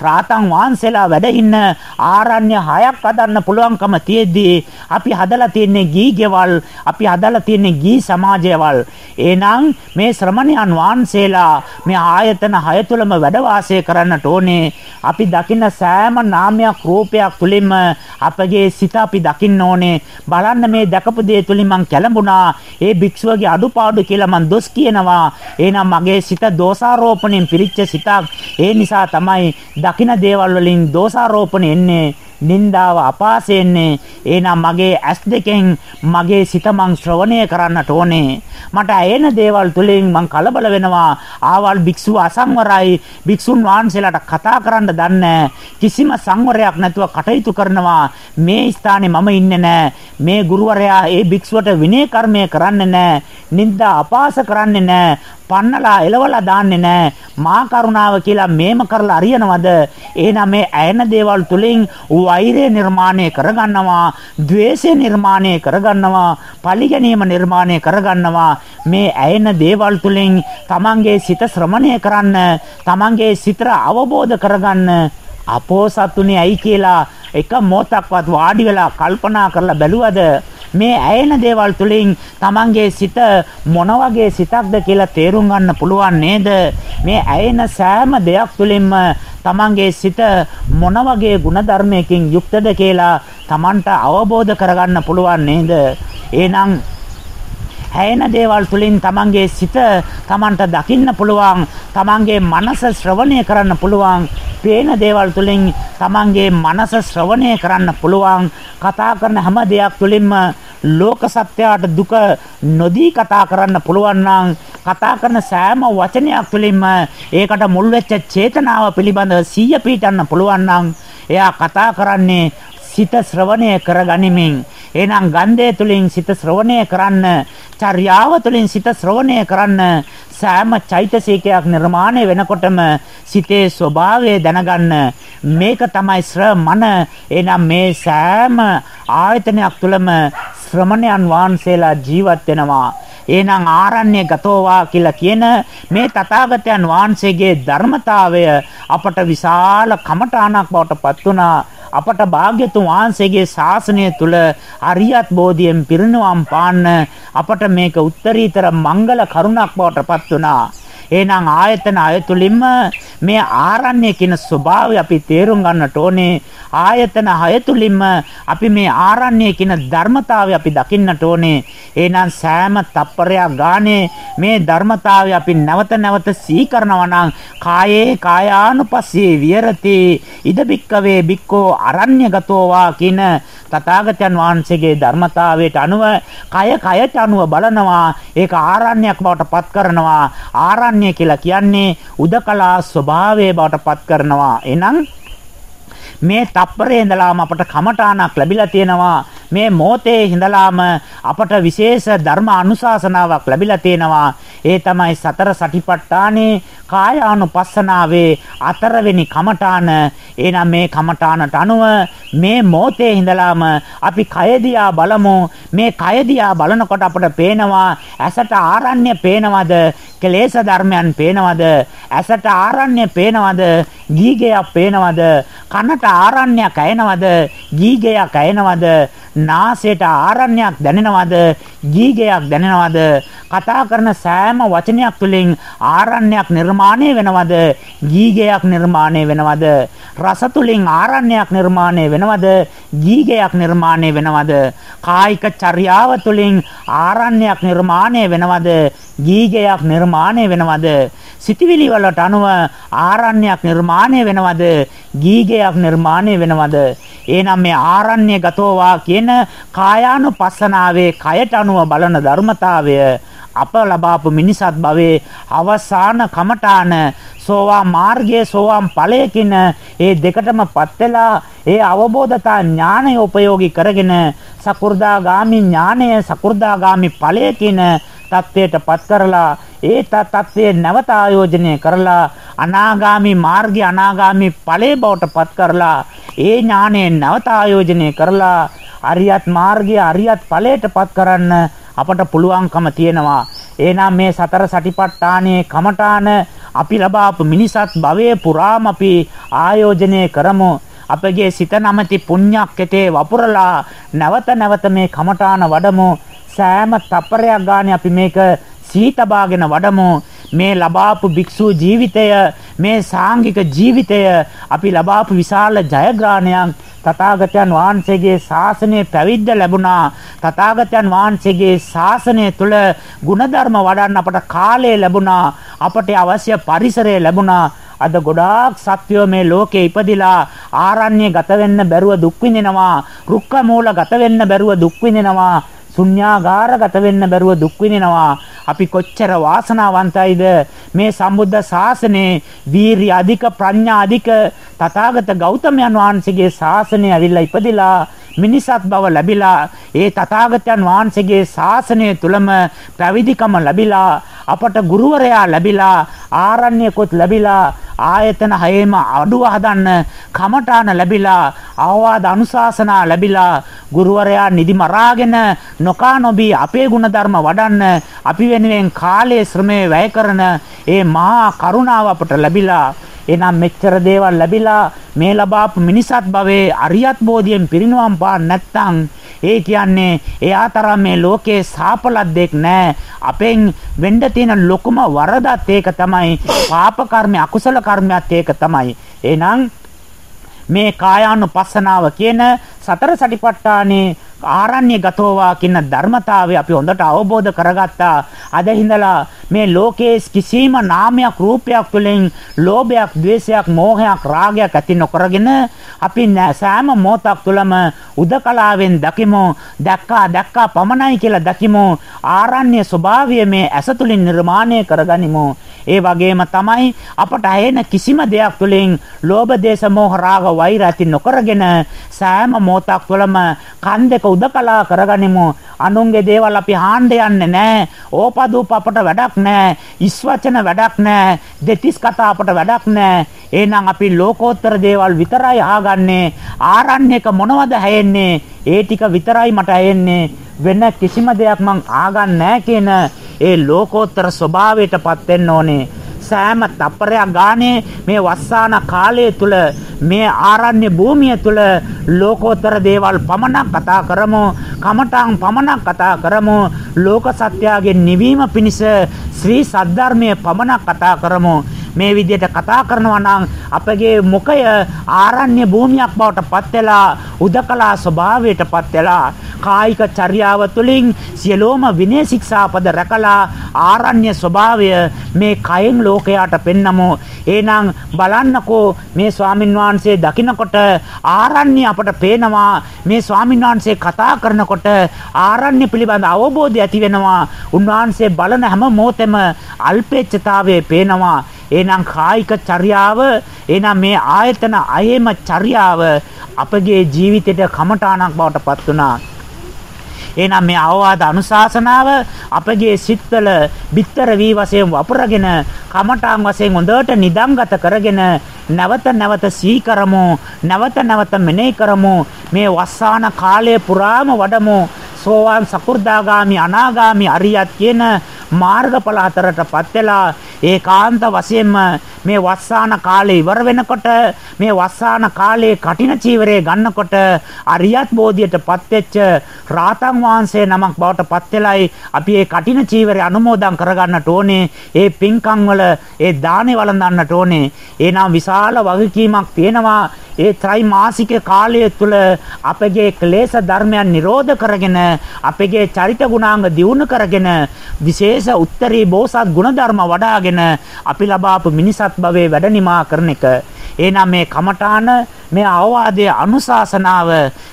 රාතන් වහන්සේලා වැඩ ඉන්න ආරණ්‍ය හයක් හදන්න පුළුවන්කම තියෙද්දී අපි හදලා තියන්නේ ගී ගෙවල් අපි හදලා තියන්නේ ගී සමාජයවල්. එහෙනම් මේ ශ්‍රමණයන් වහන්සේලා මේ ආයතන හය තුලම වැඩ වාසය කරන්නට ඕනේ. අපි දකින්න සෑම නාමයක් රූපයක් තුලින්ම අපගේ සිත අපි දකින්න ඕනේ. බලන්න මේ දැකපු දේ තුලින් මං කැළඹුණා. ඒ භික්ෂුවගේ අඩුපාඩු කියලා මං දොස් කියනවා. එහෙනම් මගේ සිත දෝෂාරෝපණයෙන් පිරිච්ච සිතක්. ඒ නිසා තමයි දකින දේවල් වලින් දෝෂාරෝපණ එන්නේ. නින්දාව අපාසෙන්නේ. එහෙනම් මගේ ඇස් දෙකෙන් මගේ සිත මං ශ්‍රවණය කරන්නට ඕනේ. මට ඇයෙන දේවල් තුලින් මං කලබල වෙනවා. ආවල් භික්ෂුව අසංවරයි. භික්ෂුන් වහන්සේලාට කතා කරන්න දන්නේ කිසිම සංවරයක් නැතුව කටයුතු කරනවා. මේ ස්ථානේ මම ඉන්නේ නැහැ. මේ ගුරුවරයා ඒ භික්ෂුවට විනය කර්මය කරන්නේ නැහැ. නින්දා අපාස කරන්නේ නැහැ. පන්නලා එලවලා දාන්නේ නැහැ. මා කරුණාව කියලා මේම කරලා අරියනවද? එහෙනම් මේ ඇයෙන දේවල් තුලින් වෛරය නිර්මාණය කරගන්නවා, ద్వේෂය නිර්මාණය කරගන්නවා, පරිගැනීම නිර්මාණය කරගන්නවා. මේ ඇයෙන දේවල් තුලින් තමන්ගේ සිත ශ්‍රමණය කරන්න, තමන්ගේ සිතර අවබෝධ කරගන්න අපෝසත්ුනේ ඇයි කියලා එක මොහොතක්වත් වාඩි වෙලා කල්පනා කරලා බැලුවද මේ ඇයෙන දේවල් තුලින් Tamange සිත මොන වගේ සිතක්ද කියලා තේරුම් ගන්න පුළුවන් නේද? මේ ඇයෙන සෑම දෙයක් තුලින්ම Tamange සිත මොන වගේ ಗುಣධර්මයකින් යුක්තද කියලා Tamanට අවබෝධ කරගන්න පුළුවන් නේද? එහෙනම් හැයෙන දේවල් තුලින් තමන්ගේ සිත තමන්ට දකින්න පුළුවන් තමන්ගේ මනස ශ්‍රවණය කරන්න පුළුවන් පේන දේවල් තුලින් තමන්ගේ මනස ශ්‍රවණය කරන්න පුළුවන්. කතා කරන හැම දෙයක් තුලින්ම ලෝක සත්‍යයට දුක නොදී කතා කරන්න පුළුවන් නම් කතා කරන සෑම වචනයක් තුළින්ම ඒකට මුල් වෙච්ච චේතනාව පිළිබඳව සිහිය පිටන්න පුළුවන් නම් එයා කතා කරන්නේ සිත ශ්‍රවණය කරගනිමින්. එහෙනම් ගන්ධය තුලින් සිත ශ්‍රවණය කරන්න, චර්යාව තුලින් සිත ශ්‍රවණය කරන්න, සෑම චෛතසිකයක් නිර්මාණය වෙනකොටම සිතේ ස්වභාවය දැනගන්න. මේක තමයි ශ්‍රමණ. එහෙනම් මේ සෑම ආයතනයක් තුළම ශ්‍රමණයන් වහන්සේලා ජීවත් වෙනවා. එහෙනම් ආරණ්‍ය ගතෝවා කියලා කියන මේ තථාගතයන් වහන්සේගේ ධර්මතාවය අපට විශාල කමඨාණක් බවට පත් වුණා. අපට භාග්‍යතුන් වහන්සේගේ ශාසනය තුල අරියත් බෝධියෙන් පිරිනවම් පාන්න අපට මේක උත්තරීතර මංගල කරුණක් බවට පත් වුණා. එහෙනම් ආයතන අයතුලින්ම මේ ආරණ්‍ය කියන ස්වභාවය අපි තේරුම් ගන්නට ඕනේ. ආයතන හය තුලින්ම අපි මේ ආරණ්‍ය කියන ධර්මතාවය අපි දකින්නට ඕනේ. එහෙනම් සෑම තප්පරයක් ගානේ මේ ධර්මතාවය අපි නැවත නැවත සීකරනවා නම් කායේ කායානුපස්සේ විහෙරති ඉද බික්කවේ බික්කෝ අරඤ්‍යගතෝවා කියන තථාගතයන් වහන්සේගේ ධර්මතාවයට අනුව කය කයට අනුව බලනවා ඒක ආරණ්‍යයක් බවට පත් කරනවා ආරණ්‍ය කියලා කියන්නේ උදකලා ස්වභාවය බවට පත් කරනවා. එහෙනම් මේ තප්පරේ ඉඳලාම අපට කමඨාණක් ලැබිලා තියෙනවා. මේ මොහොතේ ඉඳලාම අපට විශේෂ ධර්ම අනුශාසනාවක් ලැබිලා තියෙනවා. ඒ තමයි සතර සටිපට්ඨානේ කායානුපස්සනාවේ අතරවෙනි කමඨාන. එනම් මේ කමඨානට අනුව මේ මොහොතේ ඉඳලාම අපි කය දිහා බලමු. මේ කය දිහා බලනකොට අපට පේනවා ඇසට ආරණ්‍ය පේනවද? ක්ලේශ ධර්මයන් පේනවද? ඇසට ආරණ්‍ය පේනවද? ගීගයක් පේනවද? කනට ආරණ්‍යයක් ඇයෙනවද ගීගයක් ඇයෙනවද නාසයට ආරණ්‍යයක් දැනෙනවද? ගීගයක් දැනෙනවද? කතා කරන සෑම වචනයක් තුළින් ආරණ්‍යයක් නිර්මාණය වෙනවද? ගීගයක් නිර්මාණය වෙනවද? රස තුළින් ආරණ්‍යයක් නිර්මාණය වෙනවද? ගීගයක් නිර්මාණය වෙනවද? කායික චර්යාව තුළින් ආරණ්‍යයක් නිර්මාණය වෙනවද? ගීගයක් නිර්මාණය වෙනවද? සිතවිලි වලට අනුව ආරණ්‍යයක් නිර්මාණය වෙනවද? ගීගයක් නිර්මාණය වෙනවද? එහෙනම් මේ ආරණ්‍ය ගතෝවා කියන කායානුපස්සනාවේ කයට අනුව බලන ධර්මතාවය අප ලබාපු මිනිසත් භවයේ අවසාන කමඨාන සෝවා මාර්ගයේ සෝවාන් ඵලය කියන ඒ දෙකටමපත් වෙලා ඒ අවබෝධතා ඥානය උපයෝගී කරගෙන සකු르දාගාමි ඥානය සකු르දාගාමි ඵලය කියන தත්වයටපත් කරලා ඒ தත්ත්වයේ නැවත ආයෝජනය කරලා අනාගාමි මාර්ගය අනාගාමි ඵලයේ බවටපත් කරලා ඒ ඥානය නැවත ආයෝජනය කරලා අරියත් මාර්ගය අරියත් ඵලයටපත් කරන්න අපට පුළුවන්කම තියෙනවා. එහෙනම් මේ සතර සටිපට්ඨානයේ කමඨාන අපි ලබාපු මිනිසත් භවයේ පුරාම අපි ආයෝජනය කරමු. අපගේ සිත නැමැති පුණ්‍යක්කතේ වපුරලා නැවත නැවත මේ කමඨාන වඩමු. සෑම තප්පරයක් ගානේ අපි මේක සීතබාගෙන වඩමු. මේ ලබාපු භික්ෂු ජීවිතය මේ සාංගික ජීවිතය අපි ලබාපු විශාල ජයග්‍රහණයක් තථාගතයන් වහන්සේගේ ශාසනය පැවිද්ද ලැබුණා. තථාගතයන් වහන්සේගේ ශාසනය තුල ಗುಣධර්ම වඩන්න අපට කාලය ලැබුණා. අපට අවශ්‍ය පරිසරය ලැබුණා. අද ගොඩාක් සත්වෝ මේ ලෝකේ ඉපදිලා ආරණ්‍ය ගත වෙන්න බැරුව දුක් විඳිනවා. රුක්ක මූල ගත වෙන්න බැරුව දුක් විඳිනවා. ශුන්‍යාගාරගත වෙන්න බැරුව දුක් විඳිනවා. අපි කොච්චර වාසනාවන්තයිද මේ සම්බුද්ධ ශාසනයේ වීරිය අධික ප්‍රඥා අධික තථාගත ගෞතමයන් වහන්සේගේ ශාසනය ඇවිල්ලා ඉපදිලා මිනිසත් බව ලැබිලා ඒ තථාගතයන් වහන්සේගේ ශාසනය තුලම පැවිදිකම ලැබිලා අපට ගුරුවරයා ලැබිලා ආරණ්‍යකොත් ලැබිලා ආයතන හයේම අඩුව හදන්න කමඨාන ලැබිලා ආවාද අනුශාසනා ලැබිලා ගුරුවරයා නිදි මරාගෙන නොකා නොබී අපේ ಗುಣධර්ම වඩන්න අපි වෙනුවෙන් කාලයේ ශ්‍රමය වැය කරන ඒ මහා කරුණාව අපට ලැබිලා එනම් මෙච්චර දේවල් ලැබිලා මේ ලබාපු මිනිසත් භවයේ අරියත් බෝධියෙන් පිරිනුවම් පාන්න නැත්නම් ඒ කියන්නේ එයා තරම් මේ ලෝකේ සාපලද්දෙක් නෑ. අපෙන් වෙන්න තියෙන ලොකුම වරදත් ඒක තමයි. පාප කර්ම අකුසල කර්මයක් ඒක තමයි. එහෙනම් මේ කායානුපස්සනාව කියන සතර සටිපට්ඨානේ ආරණ්‍ය ගතෝවා කියන ධර්මතාවය අපි හොඳට අවබෝධ කරගත්තා. අද හිඳලා මේ ලෝකයේ කිසිම නාමයක් රූපයක් තුළින් ලෝභයක්, ద్వේෂයක්, මෝහයක්, රාගයක් ඇති නොකරගෙන අපි සෑම මොහොතක් තුළම උදකලාවෙන් දකිමු. දැක්කා දැක්කා පමණයි කියලා දකිමු. ආරණ්‍ය ස්වභාවය මේ ඇස තුළින් නිර්මාණය කරගනිමු. ඒ වගේම තමයි අපට ඇහෙන කිසිම දෙයක් තුළින් ලෝභ දේශ මොහ රාග වෛර ඇති නොකරගෙන සෑම මොහොතක් තුළම කන් දෙක උදකලා කරගනිමු. අනුන්ගේ දේවල් අපි හාන්න යන්නේ නැහැ ඕපදූප අපට වැඩක් නැහැ ඉස් වචන වැඩක් නැහැ දෙතිස් කතා අපට වැඩක් නැහැ එහෙනම් අපි ලෝකෝත්තර දේවල් විතරයි අහගන්නේ ආරණ්‍යක මොනවද හැයෙන්නේ? ඒ ටික විතරයි මට ඇයෙන්නේ. වෙන කිසිම දෙයක් මං ආගන්නේ නැහැ කියන ඒ ලෝකෝත්තර ස්වභාවයටපත් වෙන්න ඕනේ. සෑම තප්පරයක් ගානේ මේ වස්සාන කාලය තුල මේ ආරණ්‍ය භූමිය තුල ලෝකෝත්තර දේවල් පමණක් කතා කරමු කමඨාන් පමණක් කතා කරමු ලෝක සත්‍යයෙන් නිවීම පිණිස ශ්‍රී සද්ධර්මයේ පමණක් කතා කරමු. මේ විදිහට කතා කරනවා නම් අපගේ මුඛය ආරණ්‍ය භූමියක් බවට පත් වෙලා උදකලා ස්වභාවයටපත් වෙලා කායික චර්යාව තුළින් සියලෝම විනය ශික්ෂාපද රැකලා ආරණ්‍ය ස්වභාවය මේ කයෙන් ලෝකයට පෙන්නමු. එහෙනම් බලන්නකෝ මේ ස්වාමින් වහන්සේ දකින්නකොට ආරණ්‍ය අපට පේනවා. මේ ස්වාමින් වහන්සේ කතා කරනකොට ආරණ්‍ය පිළිබඳ අවබෝධය ඇති වෙනවා. උන්වහන්සේ බලන හැම මොහොතෙම අල්පේච්ඡතාවයේ පේනවා. එහෙනම් කායික චර්යාව එහෙනම් මේ ආයතන අයෙම චර්යාව අපගේ ජීවිතයට කමඨාණක් බවට පත් වුණා. එහෙනම් මේ අවවාද අනුශාසනාව අපගේ සිත්වල bitter වී වශයෙන් වපුරගෙන කමඨාන් වශයෙන් හොඳට නිදම්ගත කරගෙන නැවත නැවත සීකරමු නැවත නැවත මෙනෙහි කරමු මේ වස්සාන කාලය පුරාම වඩමු සෝවාන් සකු르දාගාමි අනාගාමි අරියත් කියන මාර්ගඵල හතරටපත් වෙලා ඒකාන්ත වශයෙන්ම මේ වස්සාන කාලේ ඉවර වෙනකොට මේ වස්සාන කාලේ කටින චීවරය ගන්නකොට අරියත් බෝධියටපත් වෙච්ච රාතන් වහන්සේ නමක් බවට පත් වෙලයි අපි මේ කටින චීවරය අනුමෝදන් කරගන්නට ඕනේ. ඒ පින්කම් වල ඒ දානේ වළඳන්නට ඕනේ. එනම් විශාල වගකීමක් තියෙනවා. ඒ ත්‍රිමාසික කාලය තුල අපගේ ක්ලේශ ධර්මයන් නිරෝධ කරගෙන අපගේ චරිත ගුණාංග දියුණු කරගෙන විශේෂ උත්තරී බෝසත් ගුණධර්ම වඩාගෙන අපි ලබාපු මිනිසත් භවයේ වැඩ නිමා කරන එක. එහෙනම් මේ කමඨාන මේ අවවාදයේ අනුශාසනාව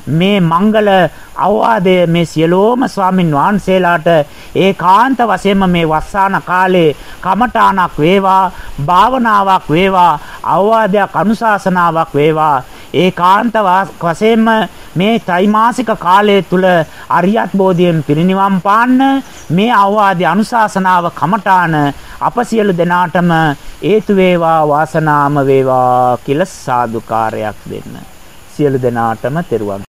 මේ මංගල අවවාදය මේ සියලෝම ස්වාමින් වහන්සේලාට ඒකාන්ත වශයෙන්ම මේ වස්සාන කාලේ කමඨාණක් වේවා භාවනාවක් වේවා අවවාදයක් අනුශාසනාවක් වේවා ඒකාන්ත වශයෙන්ම මේ ත්‍රිමාසික කාලය තුල අරියත් බෝධියෙන් පිරිනිවන් පාන්න මේ අවවාදී අනුශාසනාව කමඨාන අප සියලු දෙනාටම හේතු වේවා වාසනාම වේවා කියලා සාදුකාරයක් දෙන්න. සියලු දෙනාටම තෙරුවන්